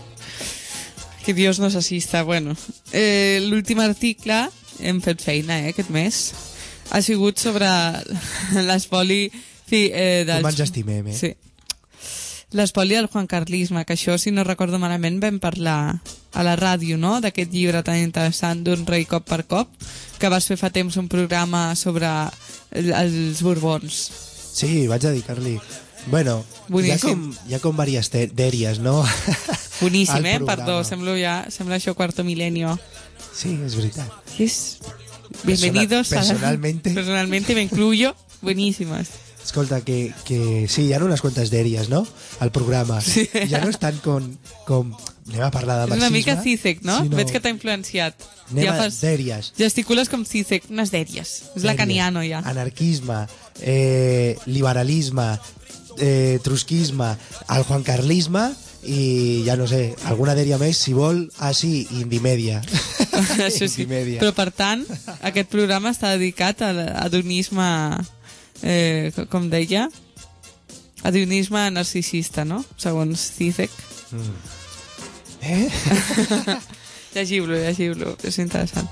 Que Dios nos assista. Bueno, eh, l'últim article, hem fet feina, eh, aquest mes, ha sigut sobre l'espoli fi, eh, dels... Com ens estimem, eh? Sí. L'espoli del Juan Carlisme, que això, si no recordo malament, vam parlar a la ràdio, no?, d'aquest llibre tan interessant d'un rei cop per cop, que vas fer fa temps un programa sobre el- els Borbons. Sí, vaig dedicar-li. Bueno, hi ha Boníssim. com, hi ha com diverses dèries, no? Boníssim, eh? Perdó, sembla ja, sembla això quarto milenio. Sí, és veritat. Yes. Bienvenidos a la- personalmente. Personalmente me incluyo. Buenísimas. Escolta, que, que sí, hi ha unes quantes dèries, no?, al programa. Sí. Ja no és tant com... com anem a parlar de És marxisme. una mica Cícec, no? sinó Veig que t'ha influenciat. Anem ja a fas... dèries. Gesticules com Cícec, unes dèries. És la caniano, ja. Anarquisme, eh, liberalisme, eh, trusquisme, el juancarlisme i ja no sé, alguna dèria més, si vol, ah sí, Indimèdia. Això sí. Indimèdia. Però, per tant, aquest programa està dedicat a l'adonisme, eh, co- com deia, adonisme narcisista, no? Segons Cícec. Eh? Llegiu-lo, llegiu-lo, és interessant.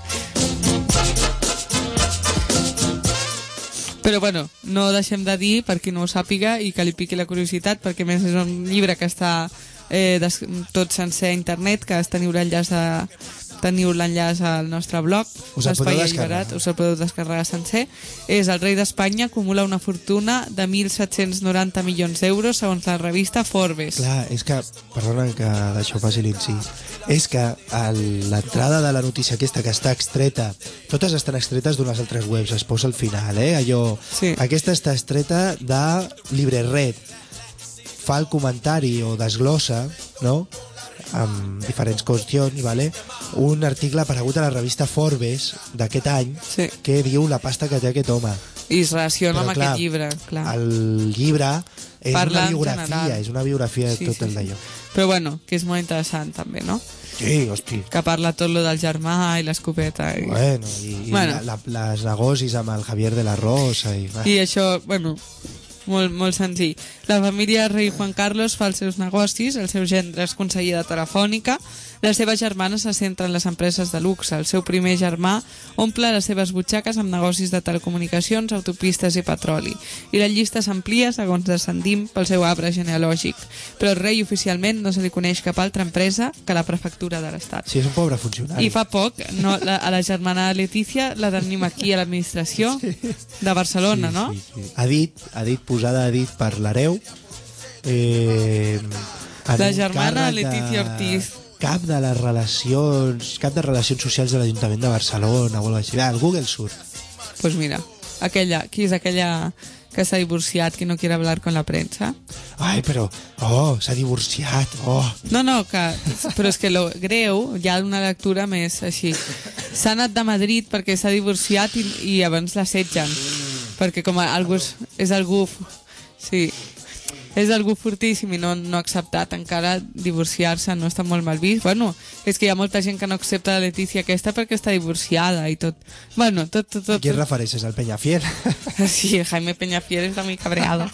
Però bueno, no deixem de dir, per qui no ho sàpiga, i que li piqui la curiositat, perquè més és un llibre que està eh, des, tot sencer a internet, que teniu l'enllaç a, teniu l'enllaç al nostre blog, Us el podeu descarregar. Us el podeu descarregar sencer. És el rei d'Espanya, acumula una fortuna de 1.790 milions d'euros, segons la revista Forbes. Clar, és que, perdona que d'això faci l'incís, és que l'entrada de la notícia aquesta que està extreta, totes estan extretes d'unes altres webs, es posa al final, eh? Allò, Sí. Aquesta està extreta de LibreRed, fa el comentari o desglossa, no?, amb diferents qüestions, vale? un article aparegut a la revista Forbes d'aquest any Sí. que diu la pasta que té aquest home. I es relaciona Però, amb clar, aquest llibre, clar. El llibre És parla una biografia, general. és una biografia de tot el d'allò. Però bueno, que és molt interessant també, no? Sí, hosti. Que parla tot lo del germà i l'escopeta. I... Bueno, i, i Bueno. la, la, les negocis amb el Javier de la Rosa i... Va. I això, bueno, molt, molt senzill. La família rei Juan Carlos fa els seus negocis, el seu gendre és conseller de Telefònica, la seva germana se centra en les empreses de luxe. El seu primer germà omple les seves butxaques amb negocis de telecomunicacions, autopistes i petroli. I la llista s'amplia segons descendim pel seu arbre genealògic. Però el rei oficialment no se li coneix cap altra empresa que la prefectura de l'Estat. Sí, és un pobre funcionari. I fa poc, no, la, a la germana Letícia la tenim aquí a l'administració de Barcelona, no? Sí, sí. Ha dit, ha dit posada a dit per l'hereu. Eh, La germana Letícia Ortiz. Cap de les relacions, cap de relacions socials de l'Ajuntament de Barcelona o alguna així. Va, el Google surt. Pues mira, aquella, qui és aquella que s'ha divorciat, que no quiere hablar con la prensa? Ai, però... Oh, s'ha divorciat. Oh. No, no, que, però és que lo greu, hi ha una lectura més així. S'ha anat de Madrid perquè s'ha divorciat i, i abans l'assetgen. Perquè com a algú és, és algú... Sí, és algú fortíssim i no, no ha acceptat encara divorciar-se, no està molt mal vist. Bueno, és que hi ha molta gent que no accepta la Letícia aquesta perquè està divorciada i tot. Bueno, tot, tot, A tot. qui es refereixes? Al Peñafiel? Sí, el Jaime Peñafiel está muy cabreado.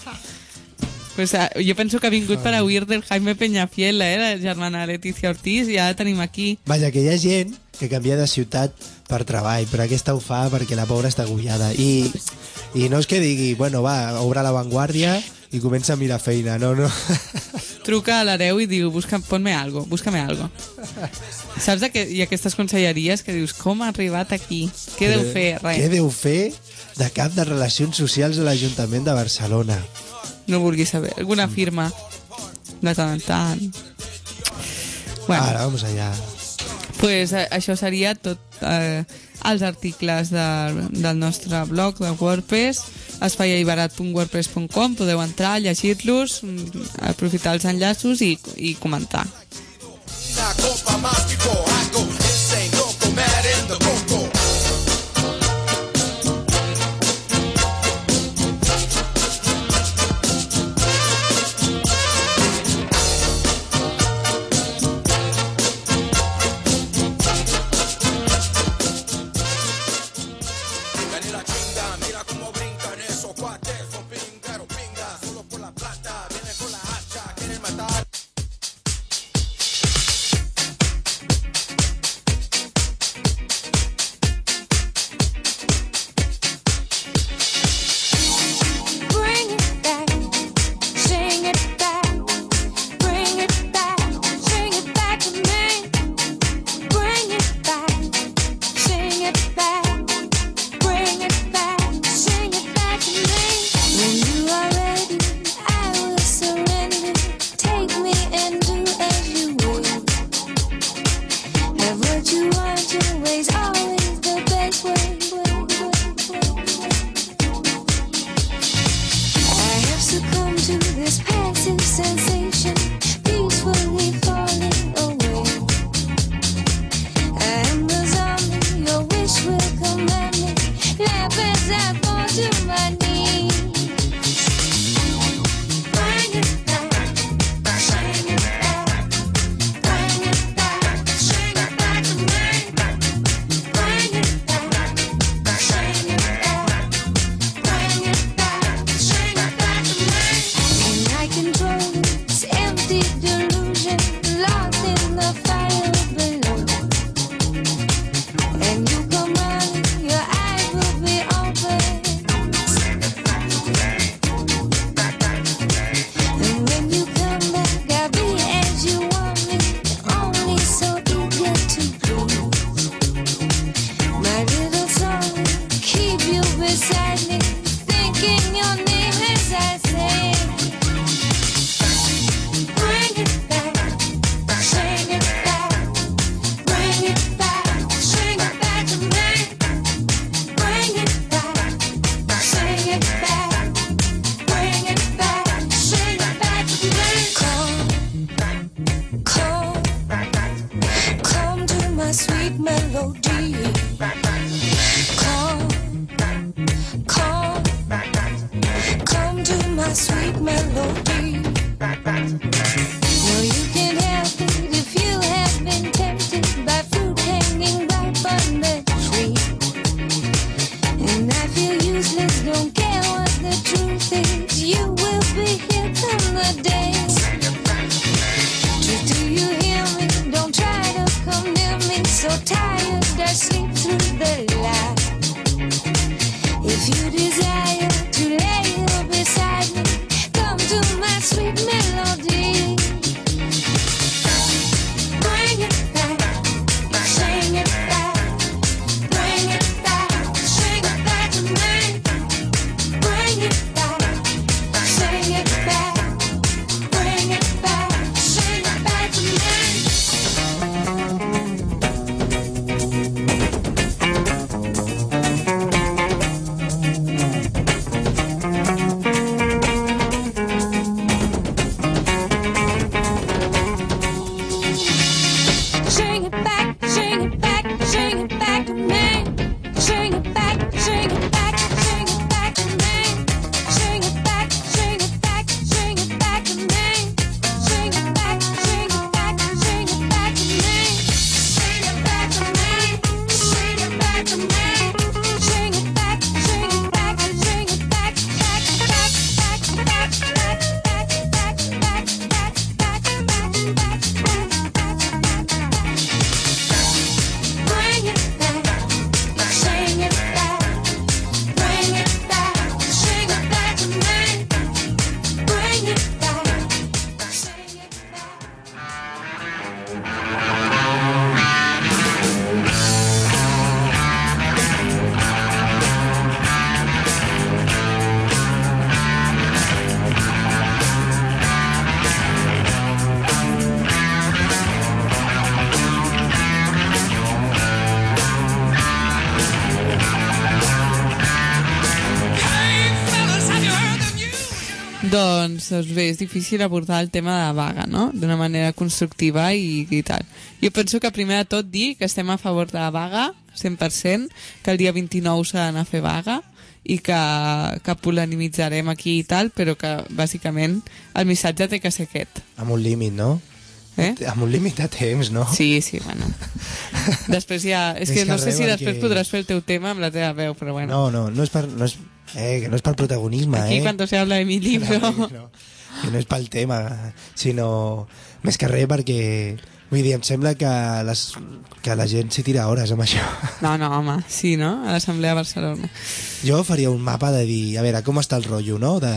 Pues, ah, jo penso que ha vingut per a huir del Jaime Peñafiel, eh, la germana Letícia Ortiz, i ja la tenim aquí. Vaja, que hi ha gent que canvia de ciutat per treball, però aquesta ho fa perquè la pobra està agobiada. I, I no és que digui, bueno, va, obre la Vanguardia i comença a mirar feina, no, no. Truca a l'hereu i diu, busca, ponme algo, búscame algo. Saps que hi ha aquestes conselleries que dius, com ha arribat aquí? Què deu fer? Què Res. deu fer de cap de Relacions Socials de l'Ajuntament de Barcelona? No vulguis saber. Alguna firma de tant en tant. Bueno, Ara, vamos allà. pues, eh, això seria tot eh, els articles de, del nostre blog de WordPress espaialliberat.wordpress.com podeu entrar, llegir-los aprofitar els enllaços i, i comentar. Copa Doncs, bé, és difícil abordar el tema de la vaga, no? D'una manera constructiva i, i tal. Jo penso que primer de tot dir que estem a favor de la vaga, 100%, que el dia 29 s'ha d'anar a fer vaga i que, que polemitzarem aquí i tal, però que bàsicament el missatge té que ser aquest. Amb un límit, no? Eh? Amb un límit de temps, no? Sí, sí, bueno. Després ja... És Més que que no sé si perquè- després podràs fer el teu tema amb la teva veu, però bueno. No, no, no és per... No és, eh, que no és per protagonisme, Aquí eh? cuando se habla de mi libro... No, no, que no és pel tema, sinó més que res perquè vull dir, em sembla que, les, que la gent s'hi tira hores amb això. No, no, home, sí, no? A l'Assemblea de Barcelona. Jo faria un mapa de dir, a veure, com està el rotllo, no? De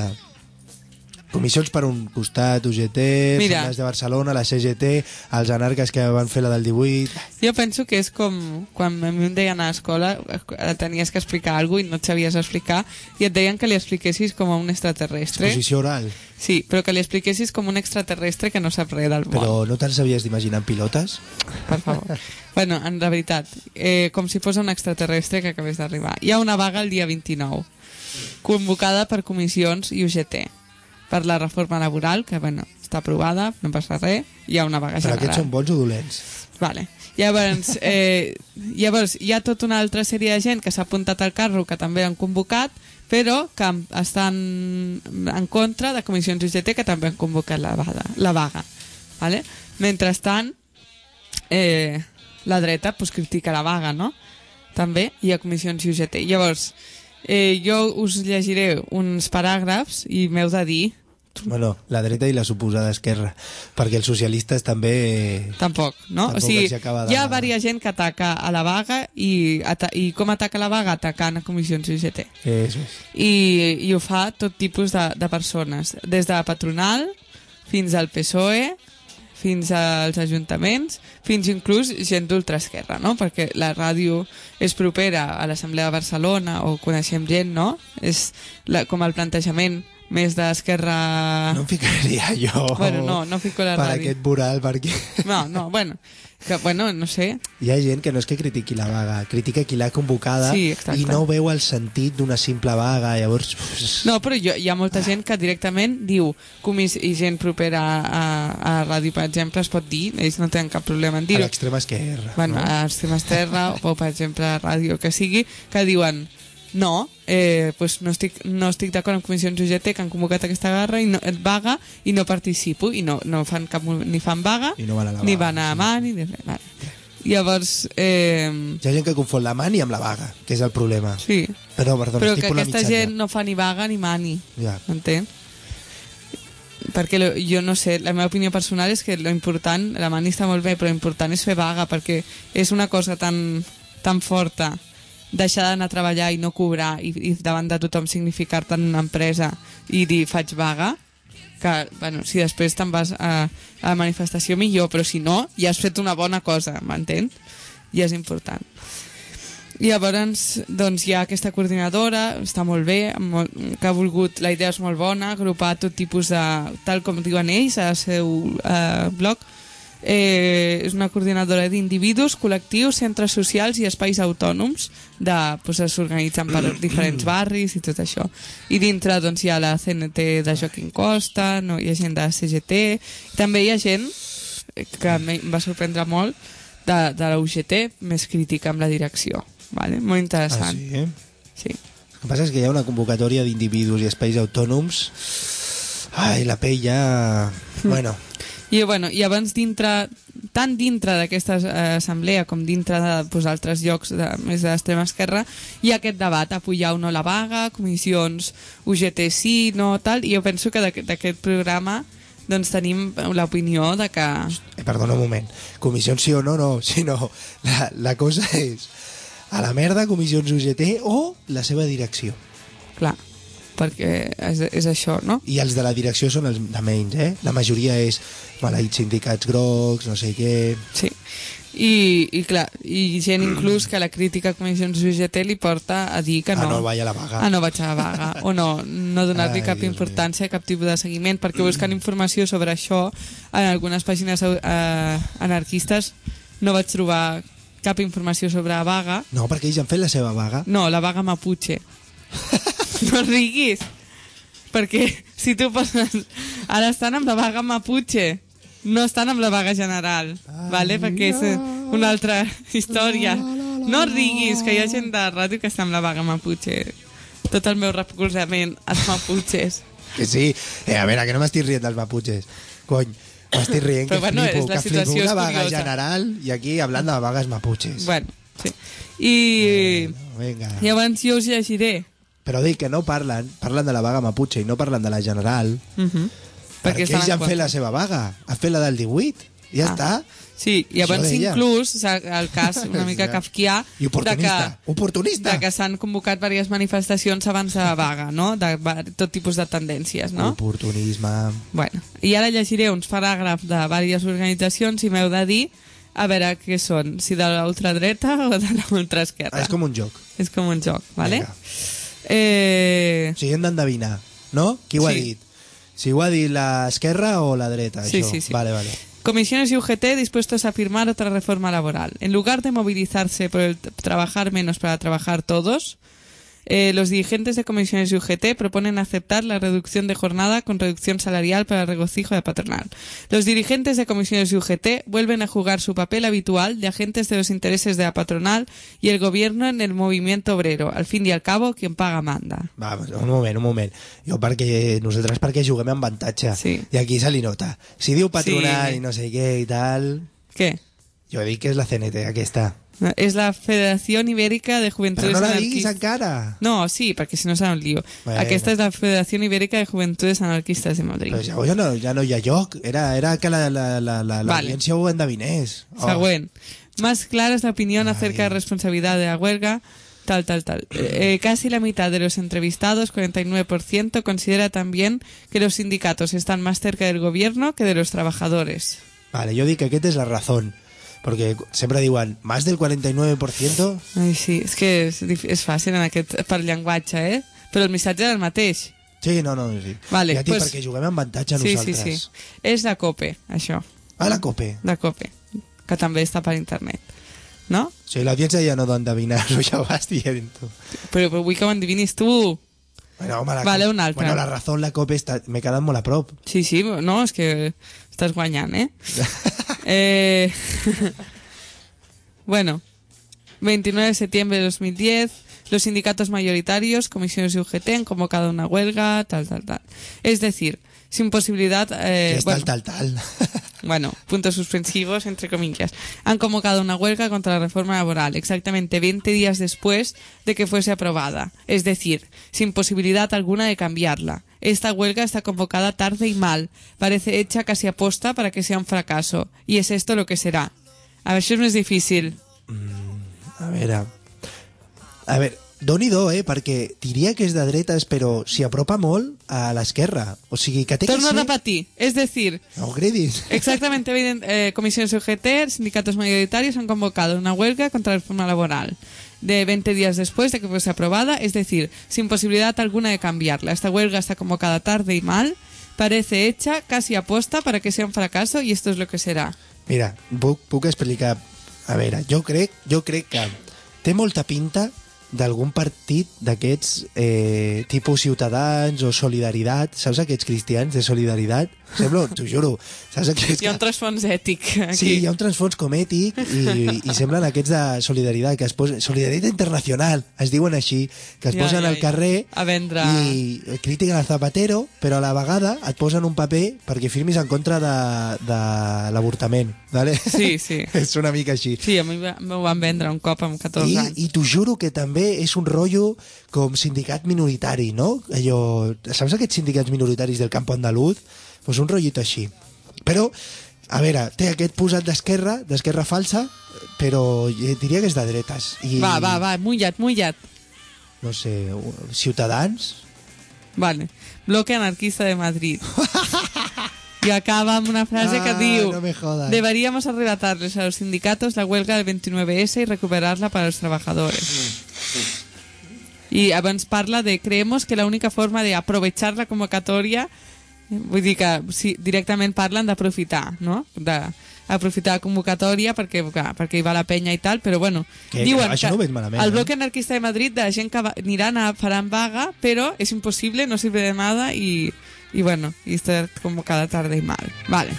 comissions per un costat, UGT, Mira. Femmes de Barcelona, la CGT, els anarques que van fer la del 18... Jo penso que és com quan a mi em deien a l'escola eh, tenies que explicar alguna i no et sabies explicar i et deien que li expliquessis com a un extraterrestre. Exposició oral. Sí, però que li expliquessis com un extraterrestre que no sap res del món. Però no te'n sabies d'imaginar pilotes? Per favor. bueno, en la veritat, eh, com si fos un extraterrestre que acabés d'arribar. Hi ha una vaga el dia 29, convocada per comissions i UGT per la reforma laboral, que bueno, està aprovada, no passa res, hi ha una vaga Però general. aquests són bons o dolents? Vale. Llavors, eh, llavors, hi ha tota una altra sèrie de gent que s'ha apuntat al carro, que també han convocat, però que estan en contra de comissions UGT que també han convocat la vaga. La vaga vale? Mentrestant, eh, la dreta pues, critica la vaga, no? També hi ha comissions UGT. Llavors, eh, jo us llegiré uns paràgrafs i m'heu de dir Bueno, la dreta i la suposada esquerra, perquè els socialistes també... Tampoc, no? Tampoc o sigui, de- hi ha diversa gent que ataca a la vaga i, ata i com ataca la vaga? Atacant a comissions UGT. Eso és. I, i ho fa tot tipus de, de persones, des de la patronal fins al PSOE, fins als ajuntaments, fins inclús gent d'ultraesquerra, no? Perquè la ràdio és propera a l'Assemblea de Barcelona o coneixem gent, no? És la, com el plantejament més d'esquerra... No em ficaria jo Bueno, no, no fico la per ràdio. aquest mural, perquè No, no, bueno, que, bueno, no sé. hi ha gent que no és que critiqui la vaga, critica qui l'ha convocada Sí, exacte. i no veu el sentit d'una simple vaga, llavors... No, però jo, hi ha molta gent que directament diu, comis, i gent propera a, a ràdio, per exemple, es pot dir, ells no tenen cap problema en a dir-ho. l'extrema esquerra. Bueno, no? a Extrema Terra o, per exemple, a ràdio, que sigui, que diuen no, eh, pues no estic, no estic d'acord amb comissions UGT que han convocat aquesta guerra i no, vaga i no participo i no, no fan cap, ni fan vaga I no van a la ni vaga, van a sí. mà ni res. Vale. Llavors, eh, Hi ha gent que confon la mani amb la vaga, que és el problema. sí, Perdó, perdó, però que la aquesta mitjana. gent no fa ni vaga ni mani, Ja. entén? Perquè lo, jo no sé, la meva opinió personal és que lo important, la mani està molt bé, però l'important és fer vaga, perquè és una cosa tan, tan forta deixar d'anar a treballar i no cobrar i, i davant de tothom significar-te en una empresa i dir faig vaga que, bueno, si després te'n vas a, a la manifestació millor, però si no, ja has fet una bona cosa, m'entén? I és important. I llavors, doncs, hi ha aquesta coordinadora, està molt bé, molt, que ha volgut, la idea és molt bona, agrupar tot tipus de, tal com diuen ells, al seu eh, blog, eh, és una coordinadora d'individus, col·lectius, centres socials i espais autònoms de, doncs, s'organitzen per diferents barris i tot això. I dintre doncs, hi ha la CNT de Joaquim Costa, no, hi ha gent de CGT, també hi ha gent eh, que em va sorprendre molt de, de la UGT, més crítica amb la direcció. Vale? Molt Ah, interessant. sí, eh? sí. El que passa és que hi ha una convocatòria d'individus i espais autònoms ai, la pell ja... Bueno, I, bueno, I abans dintre, tant dintre d'aquesta eh, assemblea com dintre de pues, altres llocs de, més de l'extrema esquerra, hi ha aquest debat, apoyar o no la vaga, comissions UGT sí, no, tal, i jo penso que d'aquest d'aquest programa doncs tenim l'opinió de que... eh, perdona un moment. Comissions sí o no, no, sinó la, la cosa és a la merda comissions UGT o la seva direcció. Clar, perquè és, és això, no? I els de la direcció són els de menys, eh? La majoria és maleïts sindicats grocs, no sé què... Sí. I, i clar, i gent inclús que la crítica a comissions UGT li porta a dir que Ah, no. no vaig a la vaga. Ah, no vaig a la vaga. O no, no donar-li cap Dios importància, cap tipus de seguiment, perquè buscant informació sobre això en algunes pàgines eh, anarquistes no vaig trobar cap informació sobre la vaga. No, perquè ells han fet la seva vaga. No, la vaga Mapuche. no riguis. Perquè si tu poses... Ara estan amb la vaga Mapuche. No estan amb la vaga general. vale? Perquè és una altra història. No riguis, que hi ha gent de ràdio que està amb la vaga Mapuche. Tot el meu recolzament als Mapuches. Que sí. Eh, a veure, que no m'estic rient dels maputxes. Cony, m'estic rient Però que bueno, flipo, és la que flipo situació una vaga curiosa. general i aquí hablant de vagues maputxes. Bueno, sí. I Bueno, vinga. llavors jo us llegiré. Però dic que no parlen, parlen de la vaga maputxe i no parlen de la general, Uh -huh. perquè, estan ells en han fet la seva vaga. Han fet la del 18. Ja Ah. està. Sí, i abans inclús el cas una mica Ja. kafkià I oportunista. de que, Oportunista. de que s'han convocat diverses manifestacions abans de la vaga, no? De va- tot tipus de tendències, no? Oportunisme. Bueno, i ara llegiré uns paràgrafs de diverses organitzacions i m'heu de dir a veure què són, si de l'ultradreta o de l'ultraesquerra. Ah, és com un joc. És com un joc, ¿vale? Vinga. Eh, O sigui, hem d'endevinar, no? Qui ho ha Sí. dit? Si ho ha dit l'esquerra o la dreta, Sí, això? sí, sí. Vale, vale. Comisiones y UGT dispuestos a firmar otra reforma laboral. En lugar de movilizarse por el trabajar menos para trabajar todos, eh, los dirigentes de comisiones y UGT proponen aceptar la reducción de jornada con reducción salarial para el regocijo de patronal. Los dirigentes de comisiones y UGT vuelven a jugar su papel habitual de agentes de los intereses de la patronal y el gobierno en el movimiento obrero. Al fin y al cabo, quien paga manda. Va, un moment, un moment. Jo perquè, nosaltres perquè juguem amb avantatge. Sí. I aquí se li nota. Si diu patronal Sí. i no sé què i tal... ¿Qué? Jo dic que és la CNT, aquesta. Es la Federación Ibérica de Però Juventudes no la diguis encara. No, sí, perquè si no serà un lío. Bueno. Aquesta és la Federació Ibèrica de Juventudes Anarquistes de Madrid. Però ja, ja, no, ja no hi ha lloc. Era, era que l'audiència la, la, la, Vale. ho endevinés. Oh. Següent. Más clara es la opinión Ay. acerca de responsabilidad de la huelga. Tal, tal, tal. Eh, casi la mitad de los entrevistados, 49%, considera también que los sindicatos están más cerca del gobierno que de los trabajadores. Vale, jo dic que aquest és la raó. Perquè sempre diuen, més del 49%? Ai, sí, és que és, és fàcil en aquest, per llenguatge, eh? Però el missatge és el mateix. Sí, no, no, sí. Vale, ja pues- perquè juguem amb avantatge Sí, sí, nosaltres. sí. És la COPE, això. A la COPE. La COPE, que també està per internet. No? Sigui, l'audiència ja no d'on endevinar-ho, ja ho vas dient tu. Però, però vull que ho endevinis tu. Bueno, home, la Vale, una altra. Bueno, la raó, la COPE, està... m'he quedat molt a prop. Sí, sí, no, és que estàs guanyant, eh? eh... bueno, 29 de septiembre de 2010, Los sindicatos mayoritarios, comisiones y UGT han convocado una huelga, tal, tal, tal. Es decir, sin posibilidad... eh, es bueno, tal, tal, tal. bueno, puntos suspensivos, entre comillas, han convocado una huelga contra la reforma laboral exactamente 20 días después de que fuese aprobada, es decir, sin posibilidad alguna de cambiarla. Esta huelga está convocada tarde y mal, parece hecha casi aposta para que sea un fracaso, y es esto lo que será. A ver, això és més difícil. A veure... A veure, doni do, eh? Perquè diria que és de dretes, però s'hi apropa molt a l'esquerra. O sigui, que té que a ser... repetir, es decir, No credis. Exactamente, eh, comisiones UGT, sindicatos mayoritarios han convocado una huelga contra la reforma laboral de 20 días después de que fuese aprobada, es decir, sin posibilidad alguna de cambiarla. Esta huelga está convocada tarde y mal, parece hecha casi aposta para que sea un fracaso y esto es lo que será. Mira, puc, puc explicar... A veure, jo crec, jo crec que té molta pinta d'algun partit d'aquests eh, tipus Ciutadans o Solidaritat, saps aquests cristians de Solidaritat? Sembla, t'ho juro, saps aquests Hi ha un trasfons ètic aquí. Sí, hi ha un transfons comètic i, i semblen aquests de solidaritat, que es posen, solidaritat internacional, es diuen així, que es Ja, posen ja, al ja. carrer A vendre- i critiquen el Zapatero, però a la vegada et posen un paper perquè firmis en contra de, de l'avortament, ¿vale? Sí, sí. És una mica així. Sí, a mi m'ho van vendre un cop amb 14 I, anys. i t'ho juro que també és un rotllo com sindicat minoritari, no? Allò, saps aquests sindicats minoritaris del campo andaluz? Pues un rotllito així. Però, a veure, té aquest posat d'esquerra, d'esquerra falsa, però diria que és de dretes. I, Va, va, va, mullat, mullat. No sé, Ciutadans? Vale. Bloque anarquista de Madrid. Y acaba amb una frase que Ah, diu no me jodas. Deberíamos arrebatarles a los sindicatos la huelga del 29S y recuperarla para los trabajadores. Y abans parla de creemos que la única forma de aprovechar la convocatòria vull dir que sí, directament parlen d'aprofitar, no? d'aprofitar la convocatòria perquè, clar, perquè hi va la penya i tal, però bueno, Que- diuen que no malament, el eh? bloc anarquista de Madrid de gent que va, aniran a faran vaga, però és impossible, no sirve de nada i, i bueno, i està convocada tarde y mal. Vale.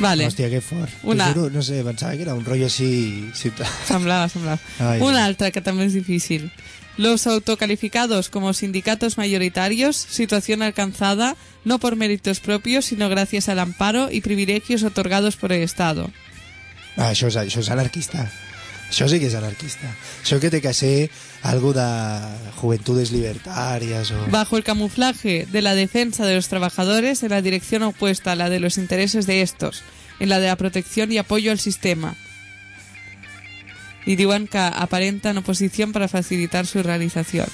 Vale. Hòstia, que fort. Una- Juro, no sé, pensava que era un rotllo així... Ciutadà. Semblaba, semblaba. Ay, Un Dios. altra que también es difícil. Los autocalificados como sindicatos mayoritarios, situación alcanzada no por méritos propios, sino gracias al amparo y privilegios otorgados por el Estado. Ah, això, és, això és anarquista. Això sí que és anarquista. Això que té que algo de juventudes libertàries o... Bajo el camuflaje de la defensa de los trabajadores en la dirección opuesta a la de los intereses de estos, en la de la protección y apoyo al sistema. Y digan que aparentan oposición para facilitar su realización.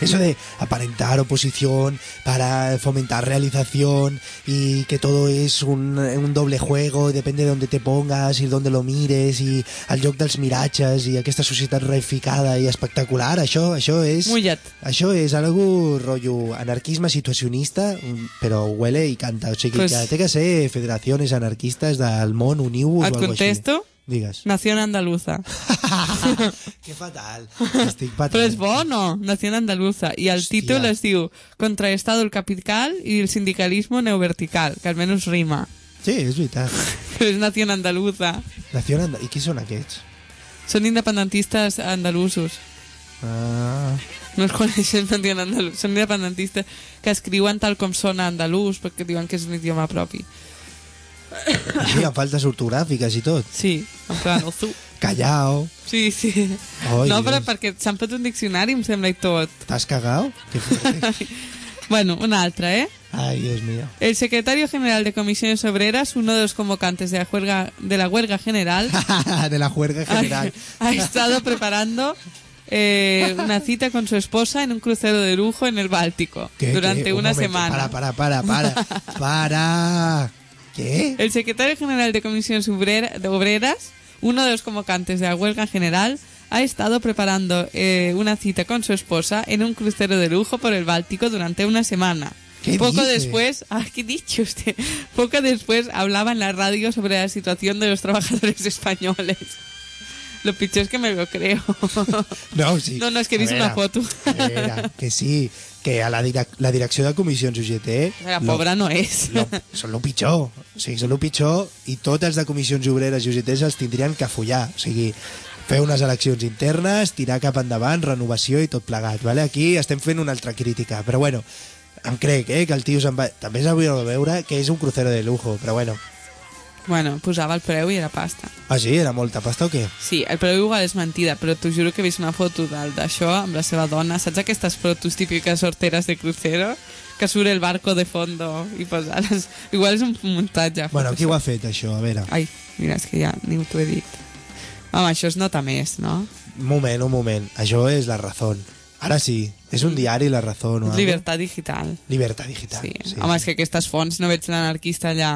Eso de aparentar oposición para fomentar realización y que todo es un, un doble juego, depende de dónde te pongas y dónde lo mires i el joc dels miratges i aquesta societat reificada i espectacular, això, això és... Mullat. Això és algo rotllo anarquisme situacionista, mm, però huele i canta. O sigui Pues- que té que ser federacions anarquistes del món, uniu-vos Et o alguna contesto? així. Digues. Nación andaluza. que fatal. Estic fatal. Però és bo, no? Nación andaluza. I el Hòstia. títol es diu Contra el Estado el capital y el sindicalismo neovertical, que almenys rima. Sí, és veritat. Però és Nación andaluza. Nació Anda... I qui són aquests? Són independentistes andalusos. Ah, No els coneixen, no diuen andalús. Són independentistes que escriuen tal com sona andalús perquè diuen que és un idioma propi. així, amb faltes ortogràfiques i tot. Sí, en plan, ozu. Callao. Sí, sí. Ai, no, però Dios. perquè s'han fet un diccionari, em sembla, i tot. ¿T'has fuerte. Bueno, una altra, ¿eh? Ay, Dios mío. El secretario general de Comisiones Obreras, uno de los convocantes de la huelga, de la huelga general, de la juerga en general. ha estado preparando eh, una cita con su esposa en un crucero de lujo en el Báltico ¿Qué, durante qué? Un una momento, semana. Para, para, para, para. para. ¿Qué? El secretario general de Comisiones Obreras, uno de los convocantes de la huelga general, ha estado preparando eh, una cita con su esposa en un crucero de lujo por el Báltico durante una semana. ¿Qué Poco dice? después, ah, ¿qué dicho usted? Poco después hablaba en la radio sobre la situación de los trabajadores españoles. Lo pitjor és que me lo creo. No, sí. No, no, és que A vist una foto. A que sí, que a la, direc la direcció de comissions UGT... La pobra no és. Lo, són el pitjor. O sigui, són el pitjor i tots els de comissions obreres i UGT els tindrien que follar. O sigui, fer unes eleccions internes, tirar cap endavant, renovació i tot plegat. Vale? Aquí estem fent una altra crítica, però bueno, em crec eh, que el tio se'n va... També s'hauria de veure que és un crucero de lujo, però bueno. Bueno, posava el preu i era pasta. Ah, sí? Era molta pasta o què? Sí, el preu igual és mentida, però t'ho juro que he vist una foto d'això amb la seva dona. Saps aquestes fotos típiques sorteres de crucero? Que surt el barco de fondo i posa les... Igual és un muntatge. Bueno, qui ho ha fet, això? A veure. Ai, mira, és que ja ni t'ho he dit. Home, això es nota més, no? Un moment, un moment. Això és La Razón. Ara sí, és un diari La Razón o algo? Libertat digital. Libertad digital. Sí. sí. Home, és que aquestes fonts no veig l'anarquista allà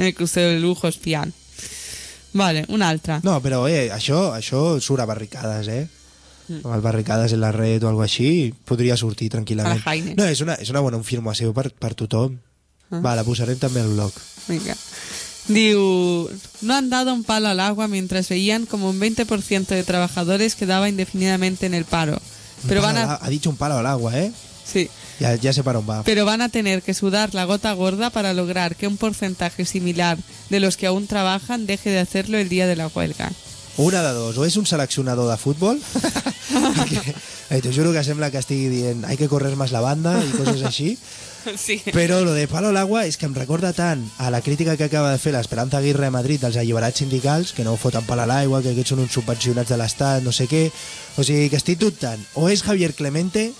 en el crucero de lujo espiant. Vale, una altra. No, però eh, això, això surt a barricades, eh? Mm. Mm. barricades en la red o alguna així, podria sortir tranquil·lament. No, és una, és una bona informació per, per tothom. Ah. Va, la posarem també al blog. Venga. Diu, no han dado un palo al agua mientras veían como un 20% de trabajadores quedaba indefinidamente en el paro. Pero van a, ha dicho un palo al agua, eh? Sí, Ya, ya sé para va. pero van a tener que sudar la gota gorda para lograr que un porcentaje similar de los que aún trabajan deje de hacerlo el día de la huelga. Una de dos, o és un seleccionador de futbol, que, t'ho juro que sembla que estigui dient hay que correr más la banda i coses així, Sí. Però lo de palo al agua és que em recorda tant a la crítica que acaba de fer l'Esperanza Aguirre a Madrid dels alliberats sindicals, que no foten pal a l'aigua, que aquests són uns subvencionats de l'Estat, no sé què. O sigui, que estic dubtant. O és Javier Clemente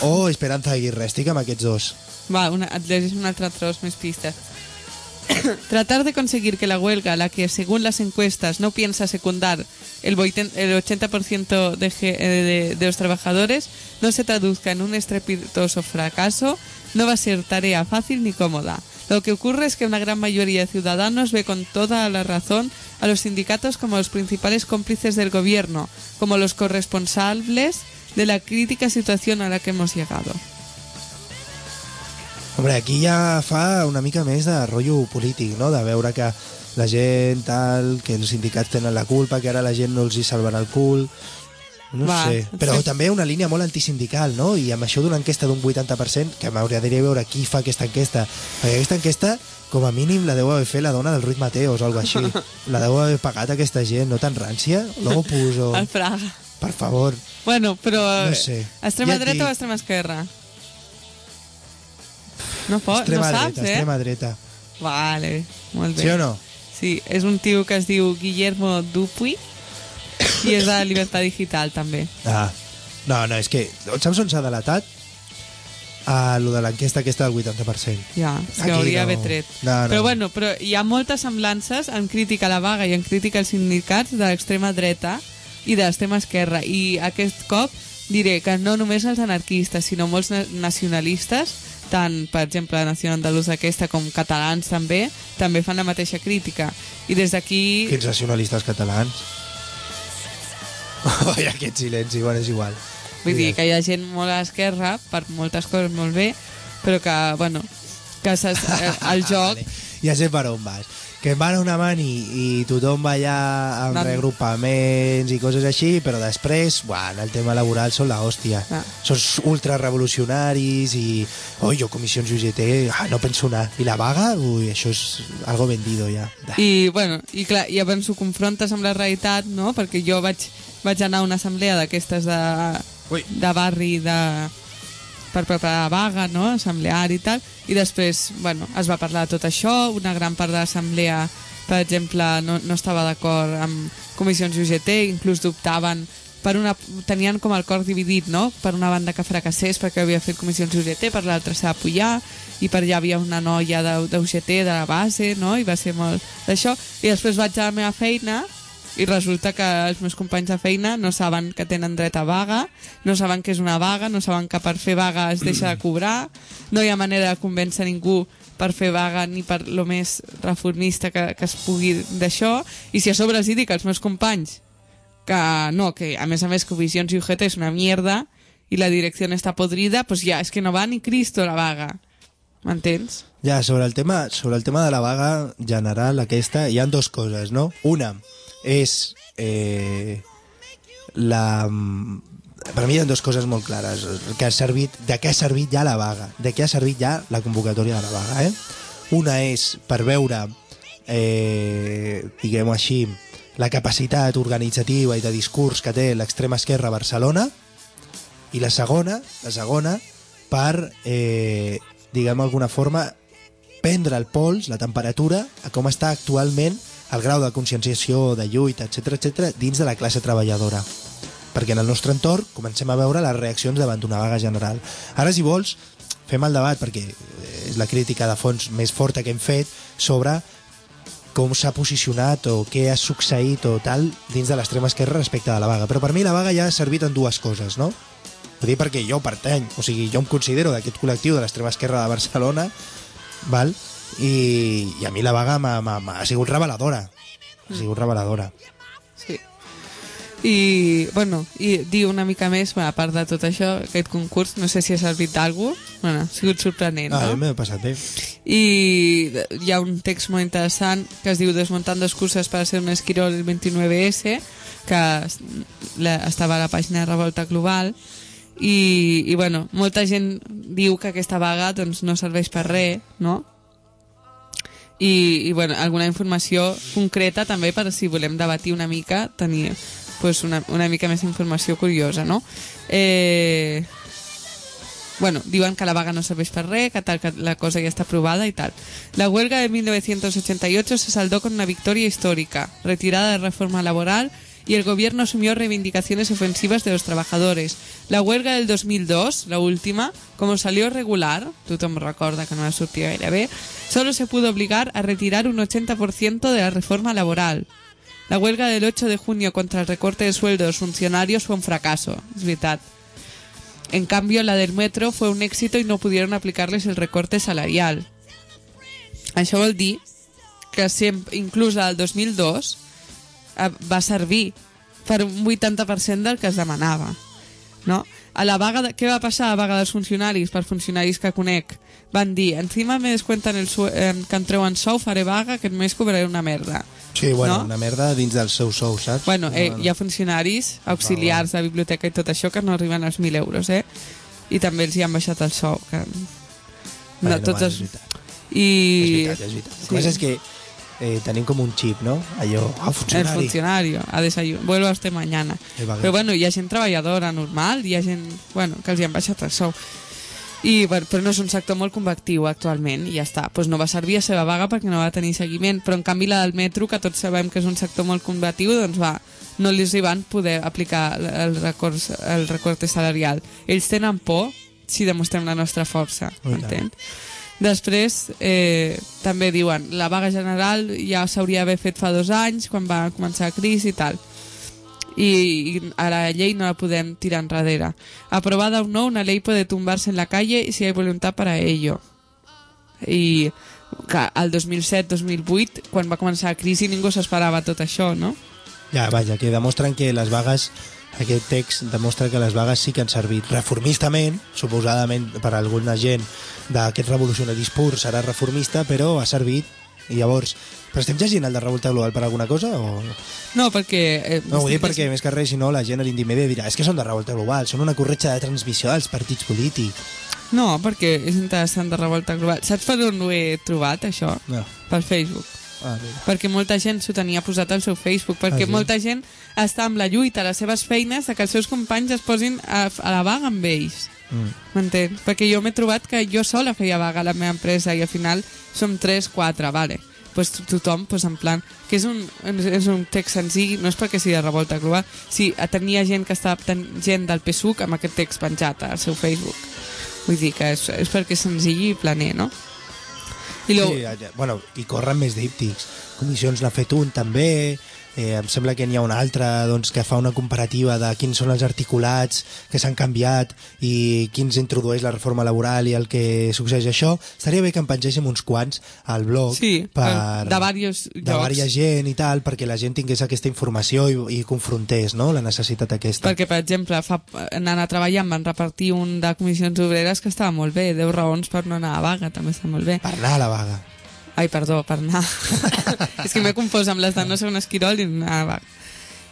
o Esperanza Aguirre. Estic amb aquests dos. Va, una, et llegeix un altre tros, més pistes. Tratar de conseguir que la huelga, la que según las encuestas no piensa secundar el, voiten- el 80% de, ge- eh, de- de los trabajadores, no se traduzca en un estrepitoso fracaso, no va a ser tarea fácil ni cómoda. Lo que ocurre es que una gran mayoría de ciudadanos ve con toda la razón a los sindicatos como los principales cómplices del gobierno, como los corresponsables de la crítica situación a la que hemos llegado. Hombre, aquí ja fa una mica més de rotllo polític, no? De veure que la gent tal, que els sindicats tenen la culpa, que ara la gent no els hi salvarà el cul... No Va, sé, però sí. també una línia molt antisindical, no? I amb això d'una enquesta d'un 80%, que m'agradaria veure qui fa aquesta enquesta. Perquè aquesta enquesta, com a mínim, la deu haver fet la dona del Ruiz Mateos o alguna així. La deu haver pagat aquesta gent, no tan rància? Luego puso... Al Fraga. Per favor. Bueno, però... No sé. Extrema Ja et dreta dic. o extrema esquerra? No, fo, Extrema no saps, dreta, eh? extrema dreta. Vale, molt bé. Sí o no? Sí, és un tio que es diu Guillermo Dupuy i és de Libertad Digital, també. Ah, no, no, és que... Saps on s'ha delatat? A lo de l'enquesta aquesta del 80%. Ja, és que Aquí hauria no. d'haver tret. No, no. Però bueno, però hi ha moltes semblances en crítica a la vaga i en crítica als sindicats de l'extrema dreta i de l'extrema esquerra. I aquest cop diré que no només els anarquistes, sinó molts na- nacionalistes, tant, per exemple, la Nació Andalusa aquesta com catalans també, també fan la mateixa crítica. I des d'aquí... Quins nacionalistes catalans? Oi, aquest silenci, bueno, és igual. Vull dir que hi ha gent molt a l'esquerra, per moltes coses molt bé, però que, bueno, que el joc... Vale. Ja sé per on vas. Que van a una mani i tothom va allà amb Van- regrupaments i coses així, però després, bueno, el tema laboral són la hòstia. Ah. Són ultrarevolucionaris i... Oi, jo comissions UGT, ah, no penso anar. I la vaga, ui, això és algo vendido ja. I, bueno, i clar, i ho confrontes amb la realitat, no? Perquè jo vaig, vaig anar a una assemblea d'aquestes de, Ui. de barri de, per preparar la vaga, no? Assembleari i tal, i després, bueno, es va parlar de tot això, una gran part de l'assemblea, per exemple, no, no estava d'acord amb comissions UGT, inclús dubtaven per una, tenien com el cor dividit, no? Per una banda que fracassés perquè havia fet comissions UGT, per l'altra s'ha d'apoyar, i per allà havia una noia de- d'UGT de la base, no? I va ser molt d'això. I després vaig a la meva feina i resulta que els meus companys de feina no saben que tenen dret a vaga, no saben que és una vaga, no saben que per fer vaga es deixa de cobrar, no hi ha manera de convèncer ningú per fer vaga ni per lo més reformista que, que es pugui d'això, i si a sobre els dic als meus companys que no, que a més a més que Visions i UGT és una mierda i la direcció està podrida, pues ja, és que no va ni Cristo la vaga. M'entens? Ja, sobre el tema, sobre el tema de la vaga general aquesta, hi han dues coses, no? Una és eh, la, per mi hi ha dues coses molt clares. Que ha servit, de què ha servit ja la vaga? De què ha servit ja la convocatòria de la vaga? Eh? Una és per veure, eh, diguem-ho així, la capacitat organitzativa i de discurs que té l'extrema esquerra a Barcelona i la segona, la segona per, eh, diguem d'alguna forma, prendre el pols, la temperatura, a com està actualment el grau de conscienciació, de lluita, etc etc dins de la classe treballadora. Perquè en el nostre entorn comencem a veure les reaccions davant d'una vaga general. Ara, si vols, fem el debat, perquè és la crítica de fons més forta que hem fet sobre com s'ha posicionat o què ha succeït o tal dins de l'extrema esquerra respecte de la vaga. Però per mi la vaga ja ha servit en dues coses, no? Ho dic perquè jo pertany, o sigui, jo em considero d'aquest col·lectiu de l'extrema esquerra de Barcelona, val? I, i a mi la vaga m'ha- m'ha m'ha- ha sigut reveladora. Ha sigut reveladora. Sí. I, bueno, i dir una mica més, a part de tot això, aquest concurs, no sé si ha servit d'algú, bueno, ha sigut sorprenent, Ah, no? m'ha passat bé. I hi ha un text molt interessant que es diu Desmontando excusas para ser un esquirol el 29S, que la, estava a la pàgina de Revolta Global, i, i bueno, molta gent diu que aquesta vaga doncs, no serveix per res, no? I, i bueno, alguna informació concreta també per si volem debatir una mica, tenir pues, una, una mica més informació curiosa, no? Eh, bueno, diuen que la vaga no serveix per res, que, tal, que la cosa ja està aprovada i tal. La huelga de 1988 se saldó con una victoria histórica, retirada de reforma laboral y el gobierno asumió reivindicaciones ofensivas de los trabajadores. La huelga del 2002, la última, como salió regular, tothom recorda que no gaire bé, solo se pudo obligar a retirar un 80% de la reforma laboral. La huelga del 8 de junio contra el recorte de sueldo de los funcionarios fue un fracaso, es veritat. En cambio, la del metro fue un éxito y no pudieron aplicarles el recorte salarial. Això vol dir que sempre, el 2002 eh, va servir per un 80% del que es demanava. No? A la vaga de, què va passar a la vaga dels funcionaris, per funcionaris que conec? Van dir, encima me descuentan el sue eh, que em treuen sou, faré vaga, que només cobraré una merda. Sí, bueno, No? una merda dins del seu sou, saps? Bueno, eh, No, no. hi ha funcionaris auxiliars de biblioteca i tot això que no arriben als 1.000 euros, eh? I també els hi han baixat el sou. Que... No, Bueno, tots els... I... És veritat, és veritat. El que és que eh, tenim com un xip, no? Allò, ah, El funcionari. a desayunar. Vuelvo a usted mañana. Però bueno, hi ha gent treballadora normal, hi ha gent bueno, que els hi han baixat el sou. I, bueno, però no és un sector molt convectiu actualment i ja està, pues no va servir a seva vaga perquè no va tenir seguiment, però en canvi la del metro que tots sabem que és un sector molt combatiu doncs va, no hi van poder aplicar el, records, el recorte salarial ells tenen por si demostrem la nostra força Oh, tant. Després, eh, també diuen, la vaga general ja s'hauria d'haver fet fa dos anys, quan va començar la crisi i tal. I, y a la ley no la podem tirar enrere. Aprobada o no, una ley puede tumbarse en la calle si hay voluntad para ello. I que al 2007-2008, quan va començar la crisi, ningú s'esperava tot això, no? Ja, vaja, que demostren que les vagues aquest text demostra que les vagues sí que han servit reformistament, suposadament per alguna gent d'aquest revolucionaris pur serà reformista, però ha servit i llavors, però estem llegint el de Revolta Global per alguna cosa o... No, perquè... Eh, No, ho dic perquè més que res, si no, la gent a l'indimèdia dirà és que són de Revolta Global, són una corretja de transmissió dels partits polítics. No, perquè és interessant de revolta global. Saps per on ho he trobat, això? No. Per Facebook. Ah, mira. perquè molta gent s'ho tenia posat al seu Facebook, perquè Ah, sí? molta gent està amb la lluita a les seves feines de que els seus companys es posin a, a la vaga amb ells. Mm. M'entens? Perquè jo m'he trobat que jo sola feia vaga a la meva empresa i al final som 3, 4, vale. Pues to- tothom, pues en plan, que és un, és un text senzill, no és perquè sigui de revolta global, si tenia gent que estava ten, gent del PSUC amb aquest text penjat al seu Facebook. Vull dir que és, és perquè és senzill i planer, no? I lo, Sí, bueno, i corren més díptics. Comissions n'ha fet un també, eh, em sembla que n'hi ha un altre doncs, que fa una comparativa de quins són els articulats que s'han canviat i quins introdueix la reforma laboral i el que succeeix això. Estaria bé que en pengéssim uns quants al blog Sí, per, de varios de llocs. vària gent i tal, perquè la gent tingués aquesta informació i, i confrontés no? la necessitat aquesta. Perquè, per exemple, fa, anant a treballar em van repartir un de comissions obreres que estava molt bé, 10 raons per no anar a vaga, també està molt bé. Per anar a la vaga. Ai, perdó, per anar. és que m'he confós amb les de no ser un esquirol i anar a vaga.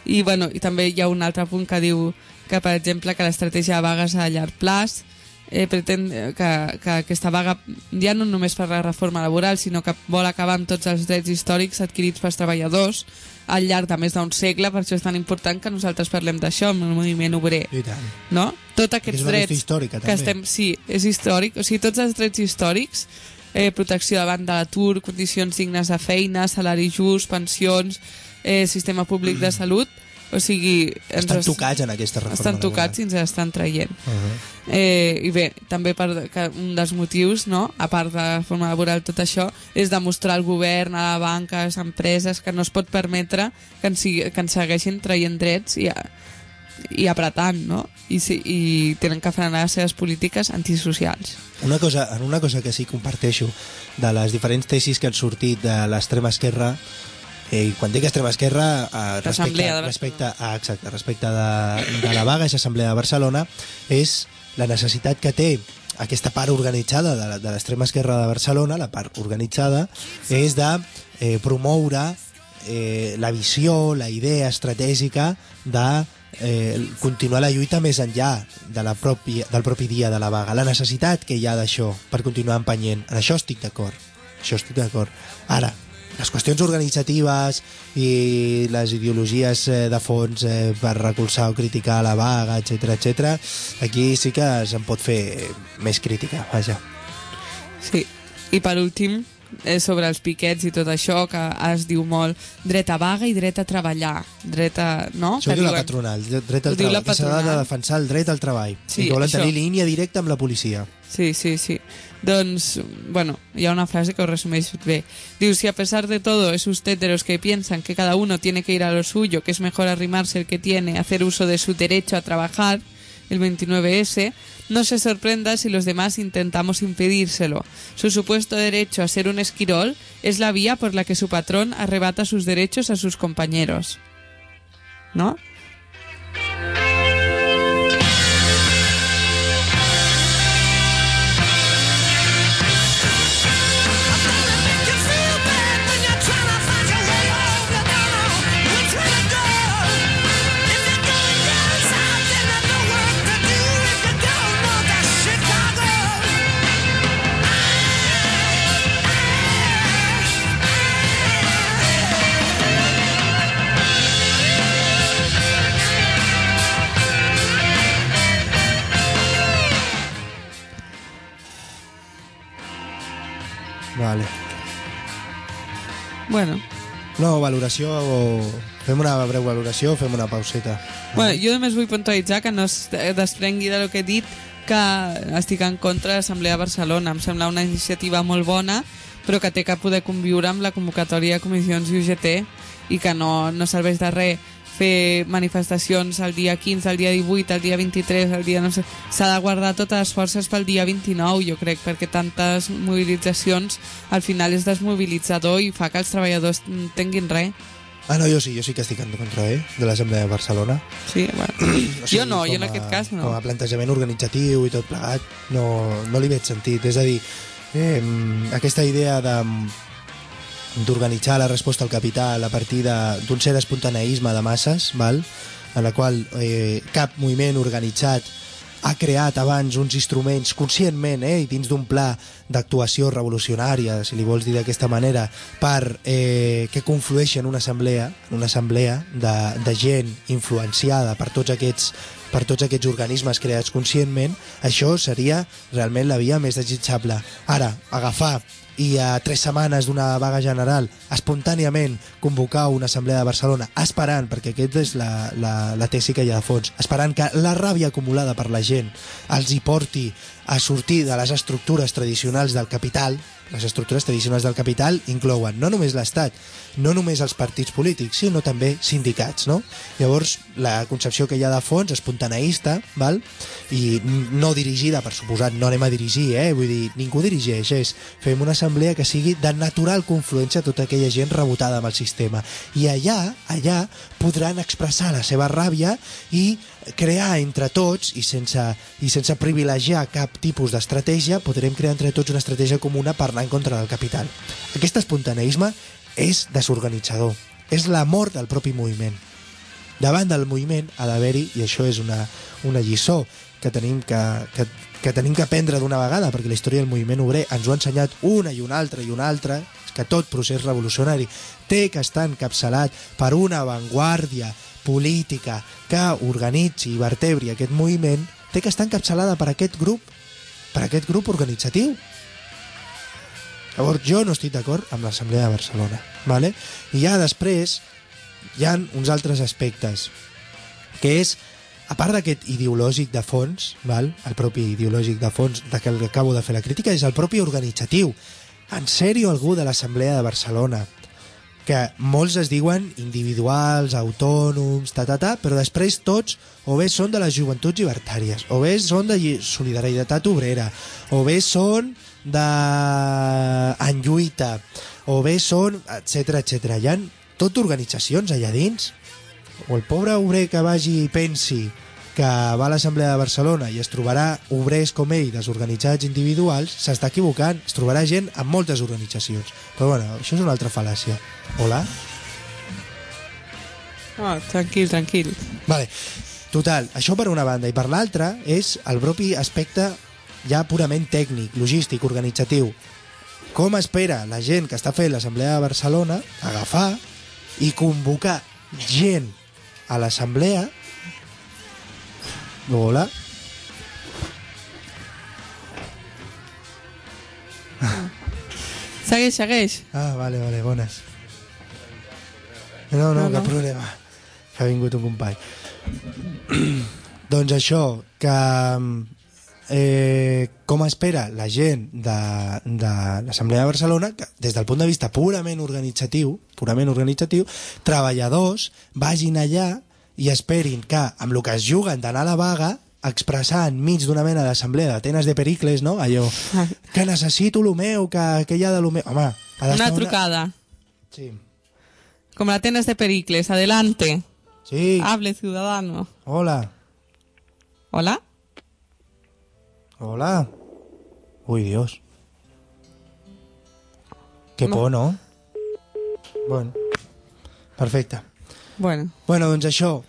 I, bueno, I també hi ha un altre punt que diu que, per exemple, que l'estratègia de vagues a llarg plaç eh, pretén eh, que, que aquesta vaga ja no només per la reforma laboral, sinó que vol acabar amb tots els drets històrics adquirits pels treballadors al llarg de més d'un segle, per això és tan important que nosaltres parlem d'això, amb el moviment obrer I tant. no? Tots és aquests una drets qüestió històrica, que també. estem, sí, és històric, o sigui, tots els drets històrics, eh, protecció davant de l'atur, condicions dignes de feina, salari just, pensions, eh, sistema públic de salut, o sigui... ens Estan es- tocats en aquesta reforma estan tocats i ens estan traient. Uh -huh. Eh, I bé, també per, que un dels motius, no? a part de la reforma laboral, tot això, és demostrar al govern, a la banca, a les empreses, que no es pot permetre que ens, sigui, que ens segueixin traient drets i, a- i apretant, no? I, si, I tenen que frenar les seves polítiques antisocials. Una cosa, en una cosa que sí comparteixo de les diferents tesis que han sortit de l'extrema esquerra eh, i quan dic extrema esquerra eh, respecte, de respecte, ah, exacte, respecte de, de la vaga i l'Assemblea de Barcelona és la necessitat que té aquesta part organitzada de, de l'extrema esquerra de Barcelona, la part organitzada, és de eh, promoure eh, la visió, la idea estratègica de eh, continuar la lluita més enllà de la propi, del propi dia de la vaga, la necessitat que hi ha d'això per continuar empenyent. En això estic d'acord. Això estic d'acord. Ara, les qüestions organitzatives i les ideologies eh, de fons eh, per recolzar o criticar la vaga, etc etc. aquí sí que se'n pot fer més crítica, vaja. Sí. I per últim, eh, sobre els piquets i tot això, que es diu molt dret a vaga i dret a treballar. Dret a... No? Això ho diu la patronal, dret al treball, que s'ha de defensar el dret al treball Sí, i que volen això. tenir línia directa amb la policia. Sí, sí, sí. Doncs, bueno, hi ha una frase que ho resumeix bé. Diu, si a pesar de todo es usted de los que piensan que cada uno tiene que ir a lo suyo, que es mejor arrimarse el que tiene, hacer uso de su derecho a trabajar, el 29S, no se sorprenda si los demás intentamos impedírselo. Su supuesto derecho a ser un esquirol es la vía por la que su patrón arrebata sus derechos a sus compañeros. ¿No? Bueno, No, valoració o... Fem una breu valoració o fem una pauseta? Bueno, jo només vull puntualitzar que no es desprengui de lo que he dit que estic en contra de l'Assemblea de Barcelona. Em sembla una iniciativa molt bona, però que té que poder conviure amb la convocatòria de comissions i UGT i que no, no serveix de res fer manifestacions el dia 15, el dia 18, el dia 23, el dia no sé... S'ha de guardar totes les forces pel dia 29, jo crec, perquè tantes mobilitzacions al final és desmobilitzador i fa que els treballadors tinguin res. Ah, no, jo sí, jo sí que estic en contra, eh? De l'Assemblea de Barcelona. Sí, bueno. jo no, jo en a- aquest cas no. Com a plantejament organitzatiu i tot plegat, no, no li veig sentit. És a dir, eh, aquesta idea de d'organitzar la resposta al capital a partir d'un cert espontaneisme de masses, val? en la qual eh, cap moviment organitzat ha creat abans uns instruments conscientment eh, i dins d'un pla d'actuació revolucionària, si li vols dir d'aquesta manera, per eh, que conflueixi en una assemblea, en una assemblea de, de gent influenciada per tots aquests per tots aquests organismes creats conscientment, això seria realment la via més desitjable. Ara, agafar i a tres setmanes d'una vaga general espontàniament convocar una assemblea de Barcelona esperant, perquè aquesta és la, la, la tesi que hi ha de fons, esperant que la ràbia acumulada per la gent els hi porti a sortir de les estructures tradicionals del capital, les estructures tradicionals del capital inclouen no només l'Estat, no només els partits polítics, sinó també sindicats, no? Llavors, la concepció que hi ha de fons, espontaneista, val? i no dirigida, per suposat, no anem a dirigir, eh? vull dir, ningú dirigeix, és fem una assemblea que sigui de natural confluència a tota aquella gent rebotada amb el sistema. I allà, allà, podran expressar la seva ràbia i crear entre tots, i sense, i sense privilegiar cap tipus d'estratègia, podrem crear entre tots una estratègia comuna per anar en contra del capital. Aquest espontaneisme és desorganitzador. És la mort del propi moviment. davant del moviment ha d'haver-hi, i això és una, una lliçó que tenim que, que, que tenim que aprendre d'una vegada, perquè la història del moviment obrer ens ho ha ensenyat una i una altra i una altra, que tot procés revolucionari té que estar encapçalat per una avantguàrdia política que organitzi i vertebri aquest moviment, té que estar encapçalada per aquest grup, per aquest grup organitzatiu. Llavors, jo no estic d'acord amb l'Assemblea de Barcelona. Vale? I ja després hi ha uns altres aspectes, que és, a part d'aquest ideològic de fons, val? el propi ideològic de fons de que acabo de fer la crítica, és el propi organitzatiu. En sèrio, algú de l'Assemblea de Barcelona, que molts es diuen individuals, autònoms, ta, ta, ta, però després tots o bé són de les joventuts llibertàries, o bé són de solidaritat obrera, o bé són de en lluita, o bé són, etc etc. Hi ha tot organitzacions allà dins. O el pobre obrer que vagi i pensi que va a l'Assemblea de Barcelona i es trobarà obrers com ell, desorganitzats individuals, s'està equivocant. Es trobarà gent amb moltes organitzacions. Però bueno, això és una altra fal·làcia. Hola? Oh, tranquil, tranquil. Vale. Total, això per una banda. I per l'altra és el propi aspecte ja purament tècnic, logístic, organitzatiu. Com espera la gent que està fent l'Assemblea de Barcelona agafar i convocar gent a l'Assemblea Hola? Segueix, segueix. Ah, vale, vale, bones. No, no, No, cap no. problema. Que ha vingut un company. doncs això, que eh, com espera la gent de, de l'Assemblea de Barcelona, que des del punt de vista purament organitzatiu, purament organitzatiu, treballadors vagin allà i esperin que, amb el que es juguen d'anar a la vaga, expressar enmig d'una mena d'assemblea d'Atenes de Pericles, no? Allò, que necessito lo meu, que, que hi ha de lo meu... Home, ha d'estar Una trucada. Sí. Como la tenes de Pericles. Adelante. Sí, Hable, ciudadano. hola, ¿Hola? hola. Uy, Dios. Qué No. por, no? Bueno, perfecte. Bueno. Bueno, doncs això,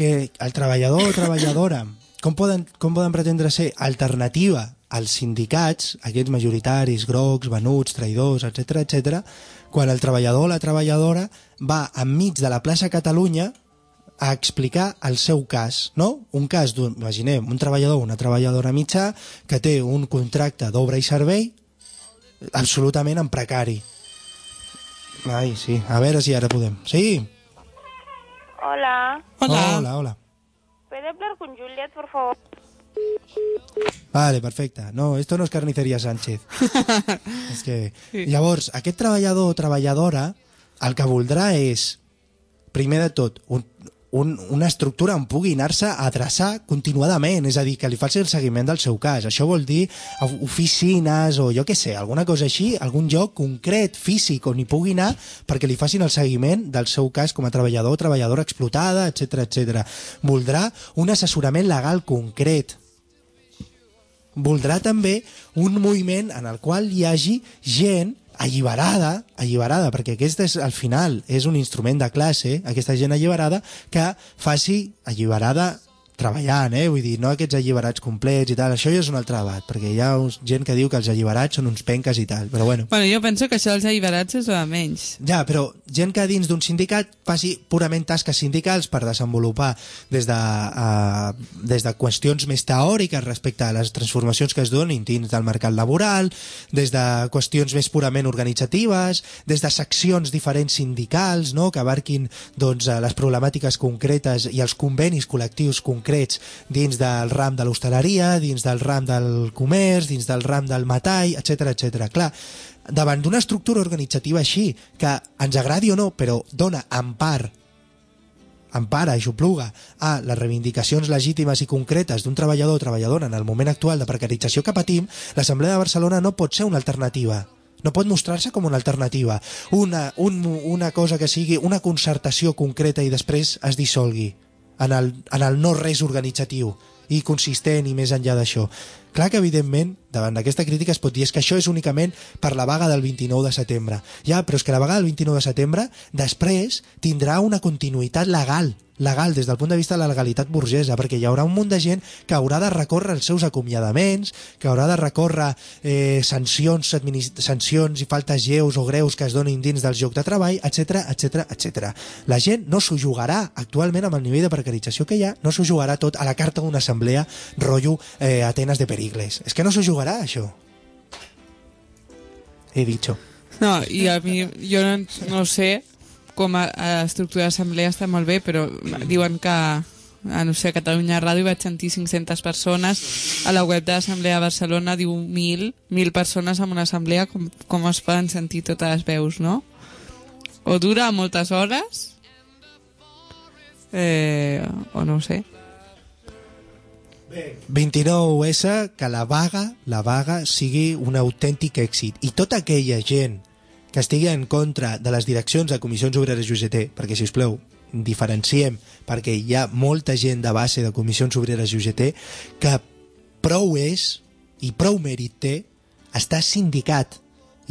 que el treballador o treballadora, com poden, com poden pretendre ser alternativa als sindicats, aquests majoritaris, grocs, venuts, traïdors, etc etc, quan el treballador o la treballadora va enmig de la plaça Catalunya a explicar el seu cas, no? Un cas, d'un- imaginem, un treballador o una treballadora mitjà que té un contracte d'obra i servei absolutament en precari. Ai, sí, a veure si ara podem. Sí, Hola, Hola. hola. hola. ¿puede hablar con Juliet, por favor? Vale, perfecte. No, esto no és carniceria Sánchez. és que... Llavors, aquest treballador o treballadora el que voldrà és, primer de tot, un, un, una estructura on pugui anar-se a adreçar continuadament, és a dir, que li faci el seguiment del seu cas. Això vol dir of- oficines o jo què sé, alguna cosa així, algun lloc concret, físic, on hi pugui anar perquè li facin el seguiment del seu cas com a treballador o treballadora explotada, etc etc. Voldrà un assessorament legal concret, voldrà també un moviment en el qual hi hagi gent alliberada, alliberada, perquè aquest és, al final és un instrument de classe, aquesta gent alliberada, que faci alliberada treballant, eh? vull dir, no aquests alliberats complets i tal, això ja és un altre debat, perquè hi ha uns, gent que diu que els alliberats són uns penques i tal, però bueno, Bueno, jo penso que això dels alliberats és a menys. ja, però gent que dins d'un sindicat faci purament tasques sindicals per desenvolupar des de, uh, des de qüestions més teòriques respecte a les transformacions que es donin dins del mercat laboral, des de qüestions més purament organitzatives, des de seccions diferents sindicals no? que abarquin doncs, eh, les problemàtiques concretes i els convenis col·lectius concrets dins del ram de l'hostaleria, dins del ram del comerç, dins del ram del metall, etc etc. Clar, davant d'una estructura organitzativa així, que ens agradi o no, però dona empar empara i xupluga a les reivindicacions legítimes i concretes d'un treballador o treballadora en el moment actual de precarització que patim, l'Assemblea de Barcelona no pot ser una alternativa. No pot mostrar-se com una alternativa. Una, un, una cosa que sigui una concertació concreta i després es dissolgui en el, en el no res organitzatiu i consistent i més enllà d'això. Clar que, evidentment, davant d'aquesta crítica es pot dir és que això és únicament per la vaga del 29 de setembre. Ja, però és que la vaga del 29 de setembre després tindrà una continuïtat legal legal des del punt de vista de la legalitat burgesa, perquè hi haurà un munt de gent que haurà de recórrer els seus acomiadaments, que haurà de recórrer eh, sancions, sancions i faltes lleus o greus que es donin dins del lloc de treball, etc etc etc. La gent no s'ho jugarà actualment amb el nivell de precarització que hi ha, no s'ho jugarà tot a la carta d'una assemblea rotllo eh, Atenes de Pericles. És que no s'ho jugarà, això. He dicho. No, i a mi, jo no, no sé com a, a estructura d'assemblea està molt bé, però diuen que a no sé, a Catalunya Ràdio vaig sentir 500 persones a la web de l'Assemblea de Barcelona diu 1.000, 1.000 persones en una assemblea com, com es poden sentir totes les veus, no? O dura moltes hores eh, o no ho sé 29S, que la vaga, la vaga sigui un autèntic èxit. I tota aquella gent que estigui en contra de les direccions de comissions obreres i UGT, perquè, si us pleu, diferenciem, perquè hi ha molta gent de base de comissions obreres i UGT que prou és i prou mèrit té estar sindicat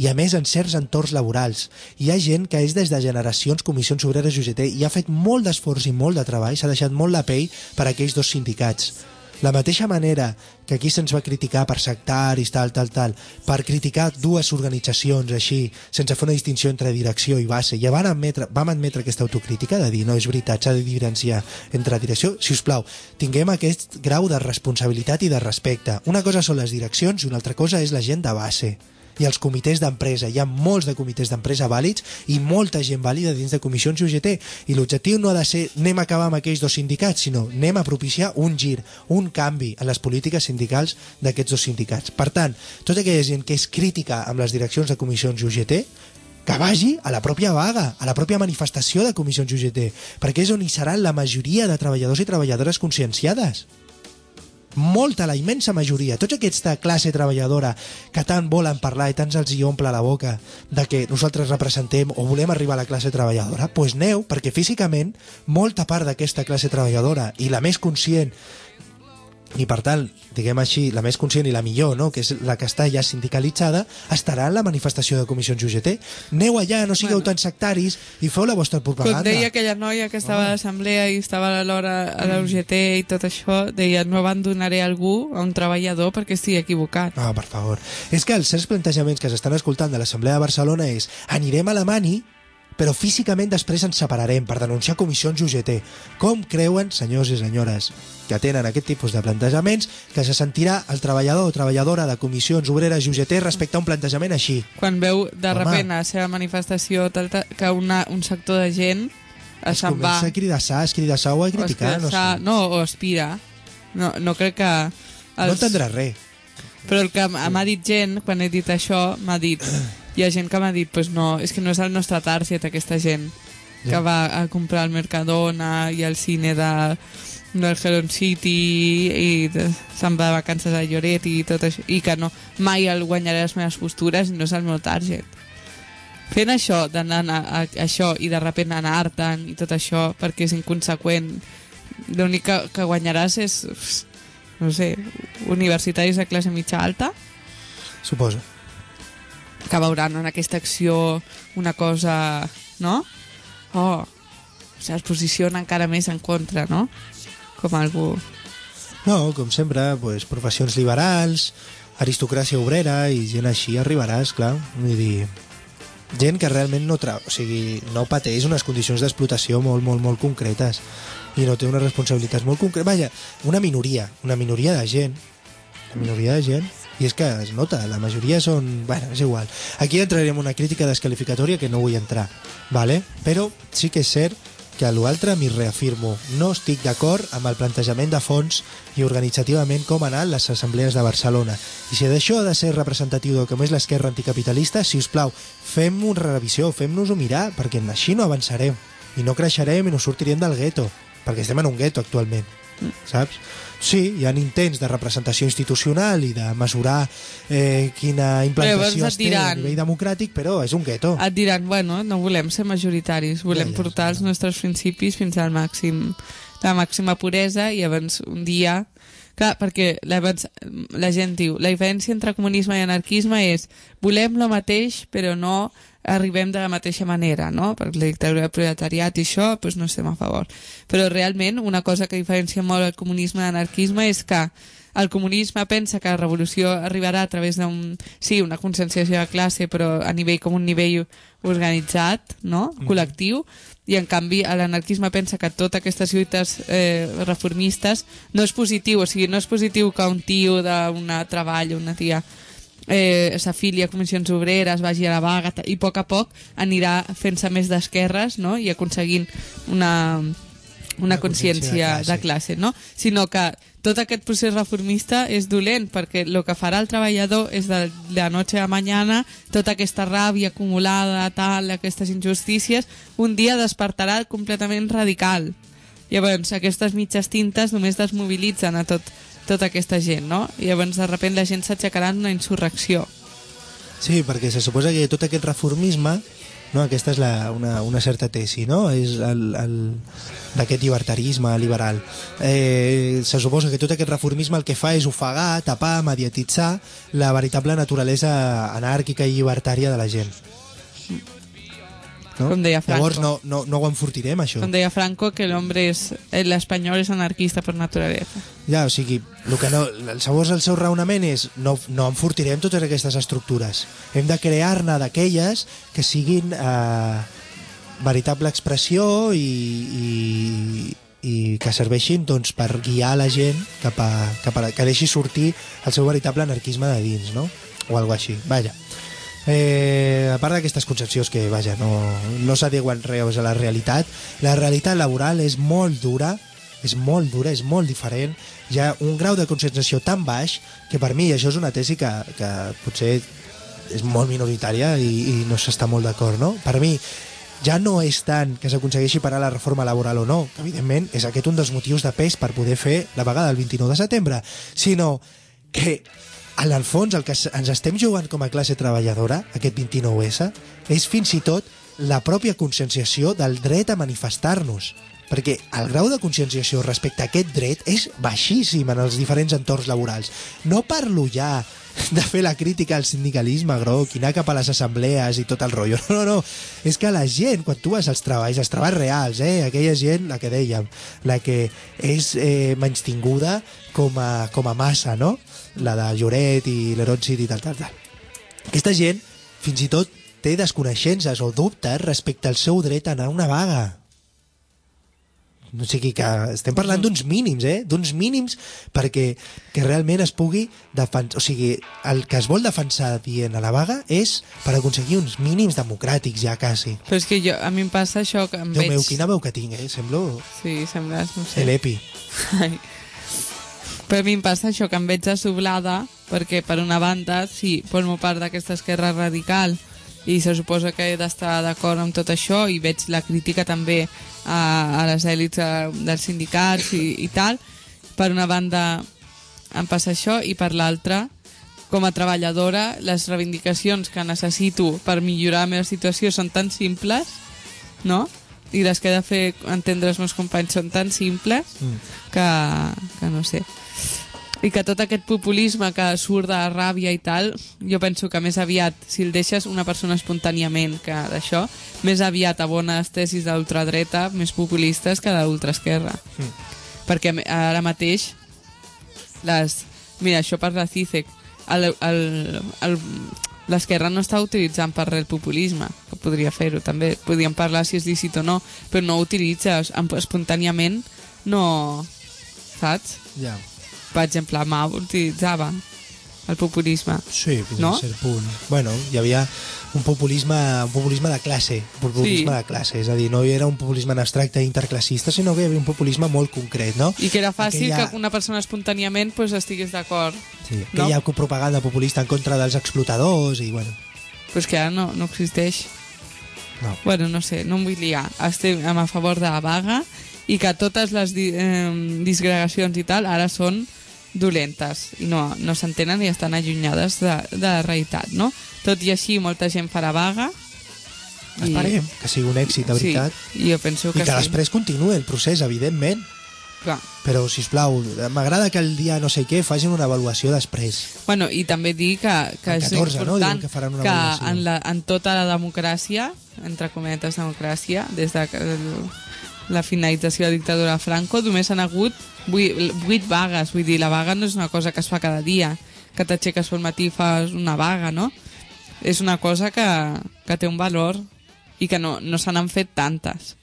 i a més en certs entorns laborals. Hi ha gent que és des de generacions comissions obreres i UGT i ha fet molt d'esforç i molt de treball, s'ha deixat molt la pell per a aquells dos sindicats. La mateixa manera que aquí se'ns va criticar per sectaris, tal, tal, tal, per criticar dues organitzacions així, sense fer una distinció entre direcció i base, ja van admetre, vam admetre aquesta autocrítica de dir, no, és veritat, s'ha de diferenciar entre direcció. Si us plau, tinguem aquest grau de responsabilitat i de respecte. Una cosa són les direccions i una altra cosa és la gent de base i els comitès d'empresa. Hi ha molts de comitès d'empresa vàlids i molta gent vàlida dins de comissions UGT. I l'objectiu no ha de ser anem a acabar amb aquells dos sindicats, sinó anem a propiciar un gir, un canvi en les polítiques sindicals d'aquests dos sindicats. Per tant, tota aquella gent que és crítica amb les direccions de comissions UGT, que vagi a la pròpia vaga, a la pròpia manifestació de comissions UGT, perquè és on hi seran la majoria de treballadors i treballadores conscienciades molta, la immensa majoria, tots aquesta classe treballadora que tant volen parlar i tant se'ls hi omple la boca de que nosaltres representem o volem arribar a la classe treballadora, doncs pues neu, perquè físicament molta part d'aquesta classe treballadora i la més conscient i per tant, diguem així, la més conscient i la millor, no? que és la que està ja sindicalitzada, estarà en la manifestació de comissions UGT. Neu allà, no sigueu Bueno. tan sectaris i feu la vostra Com propaganda. deia aquella noia que estava a l'assemblea i estava alhora a la UGT i tot això, deia no abandonaré algú, a un treballador, perquè estigui equivocat. Ah, per favor. És que els certs plantejaments que s'estan escoltant de l'Assemblea de Barcelona és anirem a la mani, però físicament després ens separarem per denunciar comissions UGT. Com creuen, senyors i senyores, que tenen aquest tipus de plantejaments, que se sentirà el treballador o treballadora de comissions obreres i UGT respecte a un plantejament així? Quan veu de repent a la seva manifestació tal, tal, que una, un sector de gent Es se'n va... comença a cridassar, es cridassar o a o criticar, no esclassar- sé. no, o aspira. No, no crec que... No entendrà res. Però el que m'ha dit gent, quan he dit això, m'ha dit... Hi ha gent que m'ha dit, pues no, és que no és el nostre target, aquesta gent que Ja. va a comprar al Mercadona i al cine de, del Hello City i se'n va de vacances a Lloret i tot això, i que no, mai el guanyaré les meves postures i no és el meu target. Fent això, d'anar a, a, a això i de repent anar-te'n i tot això perquè és inconseqüent, l'únic que, que guanyaràs és, no sé, universitaris de classe mitja alta, Suposo. Que veuran en aquesta acció una cosa, no? Oh, o sigui, es posiciona encara més en contra, no? Com algú... No, com sempre, pues, professions liberals, aristocràcia obrera i gent així arribaràs, clar. Vull dir, gent que realment no, tra... o sigui, no pateix unes condicions d'explotació molt, molt, molt concretes i no té unes responsabilitats molt concretes. Vaja, una minoria, una minoria de gent, una minoria de gent, i és que es nota, la majoria són... Bueno, és igual. Aquí entrarem en una crítica descalificatòria que no vull entrar, vale? però sí que és cert que a l'altre m'hi reafirmo. No estic d'acord amb el plantejament de fons i organitzativament com han anat les assemblees de Barcelona. I si d'això ha de ser representatiu del que és l'esquerra anticapitalista, si us plau, fem una revisió, fem-nos-ho mirar, perquè així no avançarem. I no creixerem i no sortirem del gueto, perquè estem en un gueto actualment, saps? Sí, hi ha intents de representació institucional i de mesurar eh, quina implantació llavors es té a nivell democràtic, però és un gueto. Et diran, bueno, no volem ser majoritaris, volem Ja, ja, portar els nostres principis fins al màxim la màxima puresa i llavors un dia... Clar, perquè la gent diu la diferència entre comunisme i anarquisme és volem lo mateix però no arribem de la mateixa manera, no? Per la dictadura del proletariat i això, doncs no estem a favor. Però realment una cosa que diferencia molt el comunisme de l'anarquisme és que el comunisme pensa que la revolució arribarà a través d'un, sí, una conscienciació de classe, però a nivell com un nivell organitzat, no? col·lectiu, i en canvi l'anarquisme pensa que totes aquestes lluites eh, reformistes no és positiu, o sigui, no és positiu que un tio d'un treball, una tia, eh, s'afili a comissions obreres, vagi a la vaga i a poc a poc anirà fent-se més d'esquerres no? i aconseguint una, una consciència de classe, no? sinó que tot aquest procés reformista és dolent perquè el que farà el treballador és de, de la noche a la mañana tota aquesta ràbia acumulada, tal, aquestes injustícies, un dia despertarà completament radical. Llavors, aquestes mitges tintes només desmobilitzen a tot, tota aquesta gent, no? I llavors, de sobte, la gent s'aixecarà en una insurrecció. Sí, perquè se suposa que tot aquest reformisme, no, aquesta és la, una, una certa tesi, no? És el, el, d'aquest llibertarisme liberal. Eh, se suposa que tot aquest reformisme el que fa és ofegar, tapar, mediatitzar la veritable naturalesa anàrquica i llibertària de la gent. No? Com deia Franco. Llavors no, no, no ho enfortirem, això. Com deia Franco, que l'home és... L'espanyol és anarquista per naturalesa. Ja, o sigui, el que no, llavors el seu raonament és no, no enfortirem totes aquestes estructures. Hem de crear-ne d'aquelles que siguin eh, veritable expressió i, i, i que serveixin doncs, per guiar la gent cap a, cap a, que deixi sortir el seu veritable anarquisme de dins, no? O alguna així. Vaja. Eh, a part d'aquestes concepcions que, vaja, no, no s'adequen res a la realitat, la realitat laboral és molt dura, és molt dura, és molt diferent, hi ha un grau de concentració tan baix que per mi, això és una tesi que, que potser és molt minoritària i, i no s'està molt d'acord, no? Per mi, ja no és tant que s'aconsegueixi parar la reforma laboral o no, que evidentment és aquest un dels motius de pes per poder fer la vegada del 29 de setembre, sinó que en el fons el que ens estem jugant com a classe treballadora, aquest 29S, és fins i tot la pròpia conscienciació del dret a manifestar-nos. Perquè el grau de conscienciació respecte a aquest dret és baixíssim en els diferents entorns laborals. No parlo ja de fer la crítica al sindicalisme groc i anar cap a les assemblees i tot el rotllo. No, no, no. És que la gent, quan tu vas als treballs, els treballs reals, eh? aquella gent, la que dèiem, la que és eh, menystinguda com a, com a massa, no? La de Lloret i l'Heron City i tal, tal, tal. Aquesta gent, fins i tot, té desconeixences o dubtes respecte al seu dret a anar a una vaga. O sigui que estem parlant d'uns mínims, eh? D'uns mínims perquè que realment es pugui defensar... O sigui, el que es vol defensar dient a la vaga és per aconseguir uns mínims democràtics ja quasi. Però és que jo, a mi em passa això que em Déu veig... meu, quina veu que tinc, eh? Semblo Sí, sembles, no sé. el Epi. Ai. Però a mi em passa això, que em veig assoblada, perquè per una banda, sí, formo part d'aquesta esquerra radical i se suposa que he d'estar d'acord amb tot això i veig la crítica també a, a les èlits eh, dels sindicats i, i tal. Per una banda em passa això i per l'altra com a treballadora, les reivindicacions que necessito per millorar la meva situació són tan simples, no? I les que he de fer entendre els meus companys són tan simples que, que no sé. I que tot aquest populisme que surt de la ràbia i tal, jo penso que més aviat, si el deixes una persona espontàniament que d'això, més aviat abona les tesis de l'ultradreta més populistes que de l'ultraesquerra. Mm. Perquè ara mateix les... Mira, això per la CICEC. L'esquerra no està utilitzant per res el populisme, que podria fer-ho també. Podríem parlar si és lícit o no, però no ho utilitzes em- espontàniament, no... Saps? Ja. Per exemple, Mao utilitzava el populisme. Sí, fins No? a cert punt. Bueno, hi havia un populisme, un populisme de classe, un populisme Sí. de classe, és a dir, no era un populisme en abstracte interclassista, sinó que hi havia un populisme molt concret, no? I que era fàcil Aquella- que una persona espontàniament pues, estigués d'acord. Sí, no? aquella propaganda populista en contra dels explotadors i, bueno, Pues que ara no, no existeix. no. Bueno, no sé, no em vull liar. Estem a favor de la vaga i que totes les eh, disgregacions i tal ara són dolentes i no, no s'entenen i estan allunyades de, de la realitat, no? Tot i així, molta gent farà vaga. Esperem que sigui un èxit, de veritat. Sí, i jo penso I que, que sí. després continuï el procés, evidentment. Clar. Però, si plau, m'agrada que el dia no sé què facin una avaluació després. Bueno, i també dir que, que El és 14, no? important Diuen que faran una que avaluació. en, la, en tota la democràcia, entre cometes democràcia, des de que la finalització de la dictadura Franco, només han hagut vuit, vuit vagues. Vull dir, la vaga no és una cosa que es fa cada dia, que t'aixeques pel matí i fas una vaga, no? És una cosa que, que té un valor i que no, no se n'han fet tantes.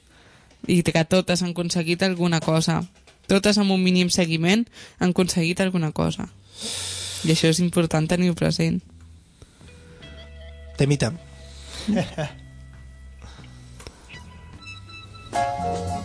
I que totes han aconseguit alguna cosa. Totes amb un mínim seguiment han aconseguit alguna cosa. I això és important tenir-ho present. Temita. Gonna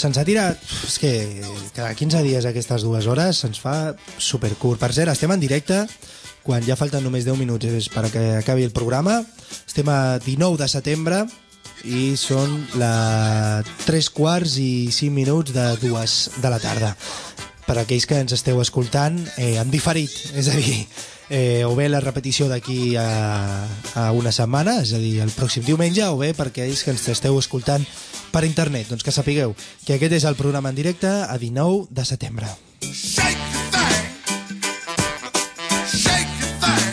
se'ns ha tirat... És que cada 15 dies aquestes dues hores se'ns fa supercurt. Per cert, estem en directe quan ja falten només 10 minuts és perquè acabi el programa. Estem a 19 de setembre i són la 3 quarts i 5 minuts de dues de la tarda. Per aquells que ens esteu escoltant eh, en diferit, és a dir, eh, o bé la repetició d'aquí a, a una setmana, és a dir, el pròxim diumenge, o bé per aquells que ens esteu escoltant per internet. Doncs que sapigueu que aquest és el programa en directe a 19 de setembre. Shake your thing. Shake your thing.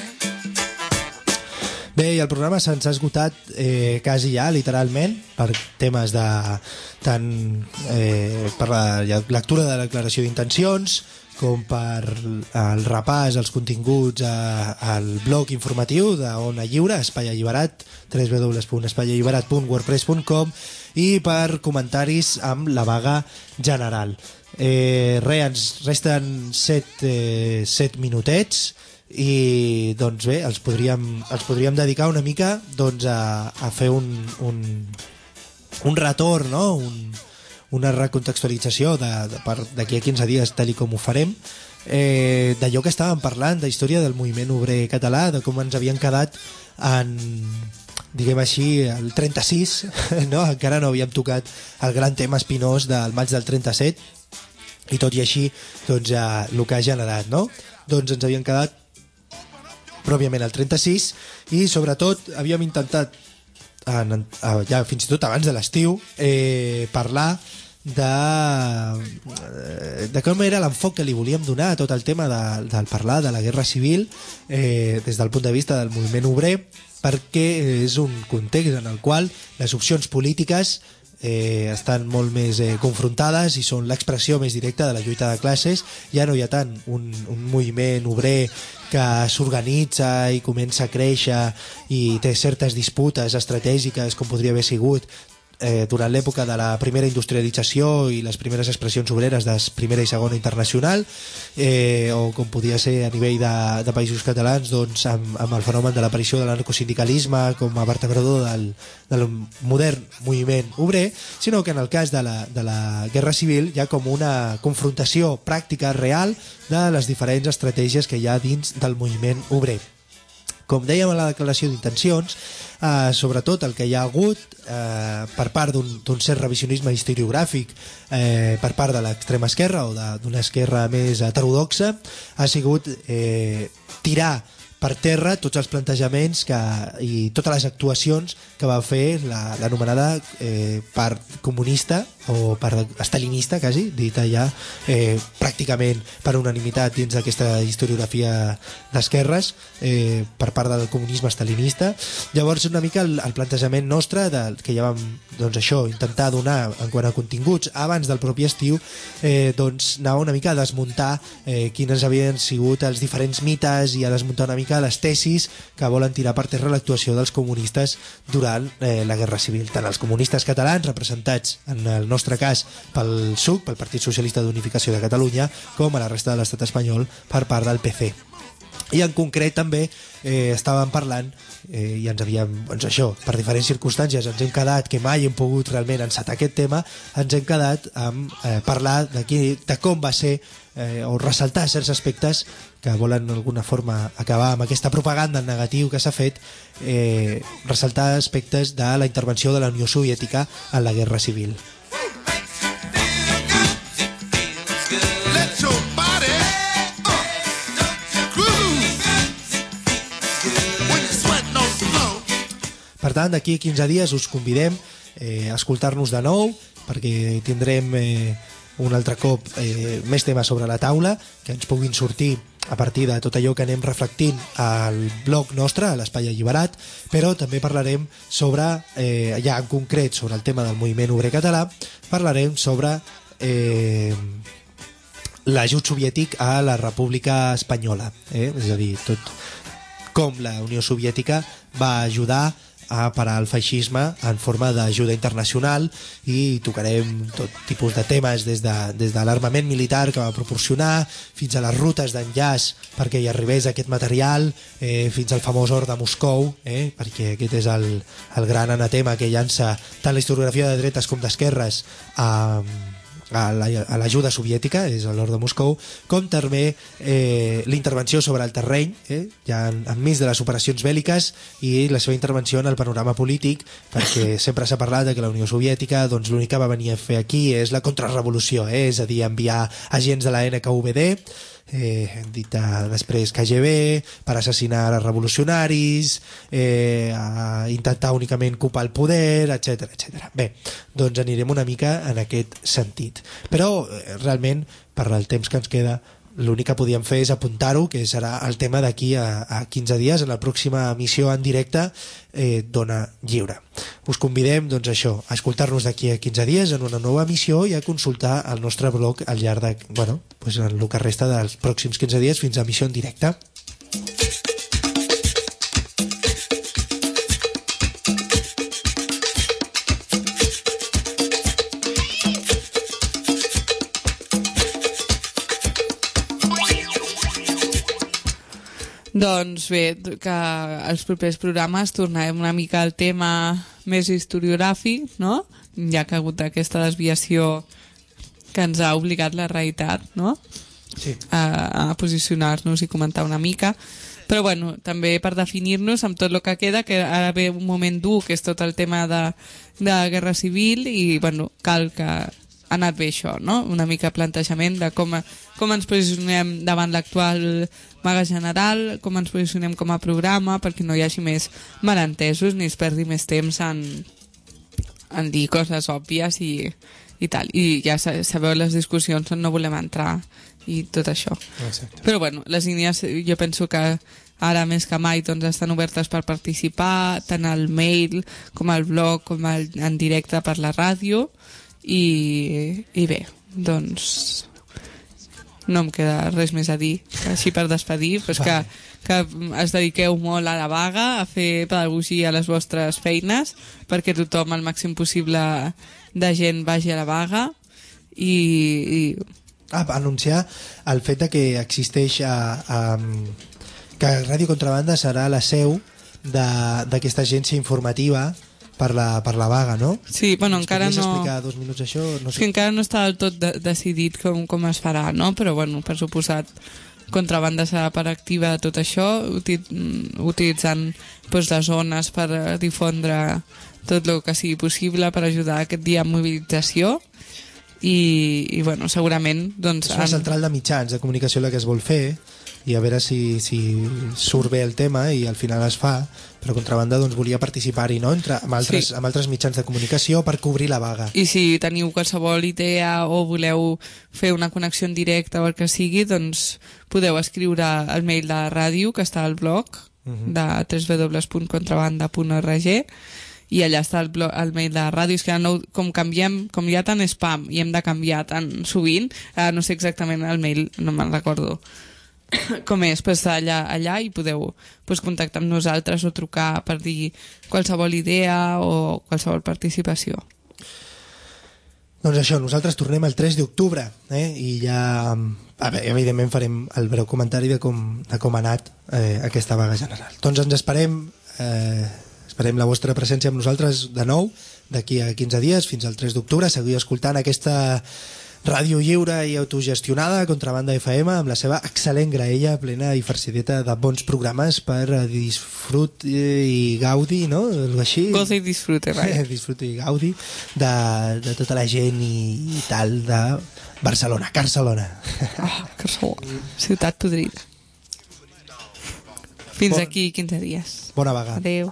i el programa se'ns ha esgotat eh, quasi ja, literalment, per temes de tant eh, per la lectura de la declaració d'intencions com per el repàs als continguts al blog informatiu de Ona Lliure, Espai Alliberat, www.espaialliberat.wordpress.com i per comentaris amb la vaga general. Eh, res, ens resten 7, eh, 7 minutets i doncs bé, els podríem, els podríem dedicar una mica doncs, a, a fer un, un, un retorn, no? un, una recontextualització de- de- d'aquí a 15 dies, tal i com ho farem, eh, d'allò que estàvem parlant, de història del moviment obrer català, de com ens havien quedat en, diguem així, el 36, no? encara no havíem tocat el gran tema espinós del maig del 37, i tot i així, doncs, ja, el que ha generat, no? Doncs ens havien quedat pròpiament el 36 i sobretot havíem intentat en, en, ja fins i tot abans de l'estiu eh, parlar de, eh, de com era l'enfoc que li volíem donar a tot el tema de, del parlar de la guerra civil eh, des del punt de vista del moviment obrer perquè és un context en el qual les opcions polítiques eh, estan molt més eh, confrontades i són l'expressió més directa de la lluita de classes. Ja no hi ha tant un, un moviment obrer que s'organitza i comença a créixer i té certes disputes estratègiques com podria haver sigut eh, durant l'època de la primera industrialització i les primeres expressions obreres de Primera i Segona Internacional eh, o com podia ser a nivell de, de països catalans doncs, amb, amb el fenomen de l'aparició de l'anarcosindicalisme com a vertebrador del, del modern moviment obrer, sinó que en el cas de la, de la Guerra Civil hi ha com una confrontació pràctica real de les diferents estratègies que hi ha dins del moviment obrer com dèiem a la declaració d'intencions, eh, sobretot el que hi ha hagut eh, per part d'un cert revisionisme historiogràfic eh, per part de l'extrema esquerra o d'una esquerra més heterodoxa ha sigut eh, tirar per terra tots els plantejaments que, i totes les actuacions que va fer la- l'anomenada eh, part comunista o part estalinista quasi, dit allà eh, pràcticament per unanimitat dins d'aquesta historiografia d'esquerres eh, per part del comunisme estalinista. Llavors una mica el, el plantejament nostre de, que ja vam doncs això, intentar donar en quant a continguts abans del propi estiu eh, doncs anava una mica a desmuntar eh, quines havien sigut els diferents mites i a desmuntar una mica les tesis que volen tirar per terra l'actuació dels comunistes durant eh, la Guerra Civil. Tant els comunistes catalans, representats en el nostre cas pel SUC, pel Partit Socialista d'Unificació de Catalunya, com a la resta de l'estat espanyol per part del PC. I en concret també eh, estàvem parlant eh, i ens havíem, doncs això, per diferents circumstàncies ens hem quedat, que mai hem pogut realment encetar aquest tema, ens hem quedat amb eh, parlar de, qui, de com va ser eh, o ressaltar certs aspectes que volen d'alguna forma acabar amb aquesta propaganda negatiu que s'ha fet, eh, ressaltar aspectes de la intervenció de la Unió Soviètica en la Guerra Civil. Per tant, d'aquí a 15 dies us convidem eh, a escoltar-nos de nou perquè tindrem eh, un altre cop eh, més temes sobre la taula que ens puguin sortir a partir de tot allò que anem reflectint al blog nostre, a l'Espai Alliberat, però també parlarem sobre, eh, ja en concret, sobre el tema del moviment obrer català, parlarem sobre eh, l'ajut soviètic a la República Espanyola. Eh? És a dir, tot com la Unió Soviètica va ajudar a parar el feixisme en forma d'ajuda internacional i tocarem tot tipus de temes des de, des de l'armament militar que va proporcionar fins a les rutes d'enllaç perquè hi arribés aquest material eh, fins al famós or de Moscou eh, perquè aquest és el, el gran anatema que llança tant la historiografia de dretes com d'esquerres a, a la- a l'ajuda soviètica, és a l'or de Moscou, com també eh, l'intervenció sobre el terreny, eh, ja en, enmig de les operacions bèl·liques i la seva intervenció en el panorama polític, perquè sempre s'ha parlat de que la Unió Soviètica doncs, l'únic que va venir a fer aquí és la contrarrevolució, eh, és a dir, enviar agents de la NKVD, eh, hem dit eh, després KGB, per assassinar els revolucionaris, eh, a intentar únicament ocupar el poder, etc etc. Bé, doncs anirem una mica en aquest sentit. Però, eh, realment, per el temps que ens queda, l'únic que podíem fer és apuntar-ho, que serà el tema d'aquí a, a 15 dies, en la pròxima emissió en directe eh, Dona Lliure. Us convidem, doncs això, a escoltar-nos d'aquí a 15 dies en una nova emissió i a consultar el nostre blog al llarg de, bueno, pues en el que resta dels pròxims 15 dies fins a emissió en directe. Doncs bé, que els propers programes tornarem una mica al tema més historiogràfic, no? Ja que ha hagut aquesta desviació que ens ha obligat la realitat, no? Sí. a, a posicionar-nos i comentar una mica però bueno, també per definir-nos amb tot el que queda, que ara ve un moment dur que és tot el tema de, de guerra civil i bueno, cal que ha anat bé això, no? una mica plantejament de com, com ens posicionem davant l'actual vaga general, com ens posicionem com a programa perquè no hi hagi més malentesos ni es perdi més temps en, en dir coses òbvies i, i tal. I ja sa- sabeu les discussions on no volem entrar i tot això. Exacte. Però bueno, les línies jo penso que ara més que mai doncs, estan obertes per participar, tant al mail com al blog com al, en directe per la ràdio i, i bé, doncs no em queda res més a dir així per despedir, doncs que, que es dediqueu molt a la vaga a fer pedagogia a les vostres feines perquè tothom, el màxim possible de gent vagi a la vaga i, i Ah, anunciar el fet de que existeix a, a, que Ràdio Contrabanda serà la seu d'aquesta agència informativa per la, per la vaga, no? sí, bueno, Ens encara no... explicar dos minuts això? No És que sé. encara no està del tot de decidit com, com es farà, no? Però, bueno, per suposat, contrabanda serà per activa de tot això, uti mm, utilitzant doncs, les zones per eh, difondre tot el que sigui possible per ajudar aquest dia en mobilització i, i bueno, segurament doncs, És una en- central de mitjans de comunicació la que es vol fer i a veure si, si surt bé el tema i al final es fa, però Contrabanda doncs, volia participar-hi no? Entre, amb, altres, Sí. amb altres mitjans de comunicació per cobrir la vaga. I si teniu qualsevol idea o voleu fer una connexió en directe o el que sigui, doncs podeu escriure al mail de la ràdio, que està al blog de www.contrabanda.org i allà està el, blog, el mail de la ràdio. És que no, com canviem, com hi ha tant spam i hem de canviar tan sovint, eh, no sé exactament el mail, no me'n recordo com és, pues allà, allà i podeu pues, contactar amb nosaltres o trucar per dir qualsevol idea o qualsevol participació. Doncs això, nosaltres tornem el 3 d'octubre eh? i ja, a veure, evidentment farem el breu comentari de com, de com ha anat eh, aquesta vaga general. Doncs ens esperem, eh, esperem la vostra presència amb nosaltres de nou d'aquí a 15 dies fins al 3 d'octubre. Seguiu escoltant aquesta ràdio lliure i autogestionada, Contrabanda FM, amb la seva excel·lent graella plena i farcideta de bons programes per a disfrut i gaudi, no? Algo així. Goza i disfrute, vai. disfruto i gaudi de, de tota la gent i, i tal de Barcelona, Barcelona. Oh, que sou. Ciutat podrida. Fins Bon- aquí 15 dies. Bona vaga. Adeu.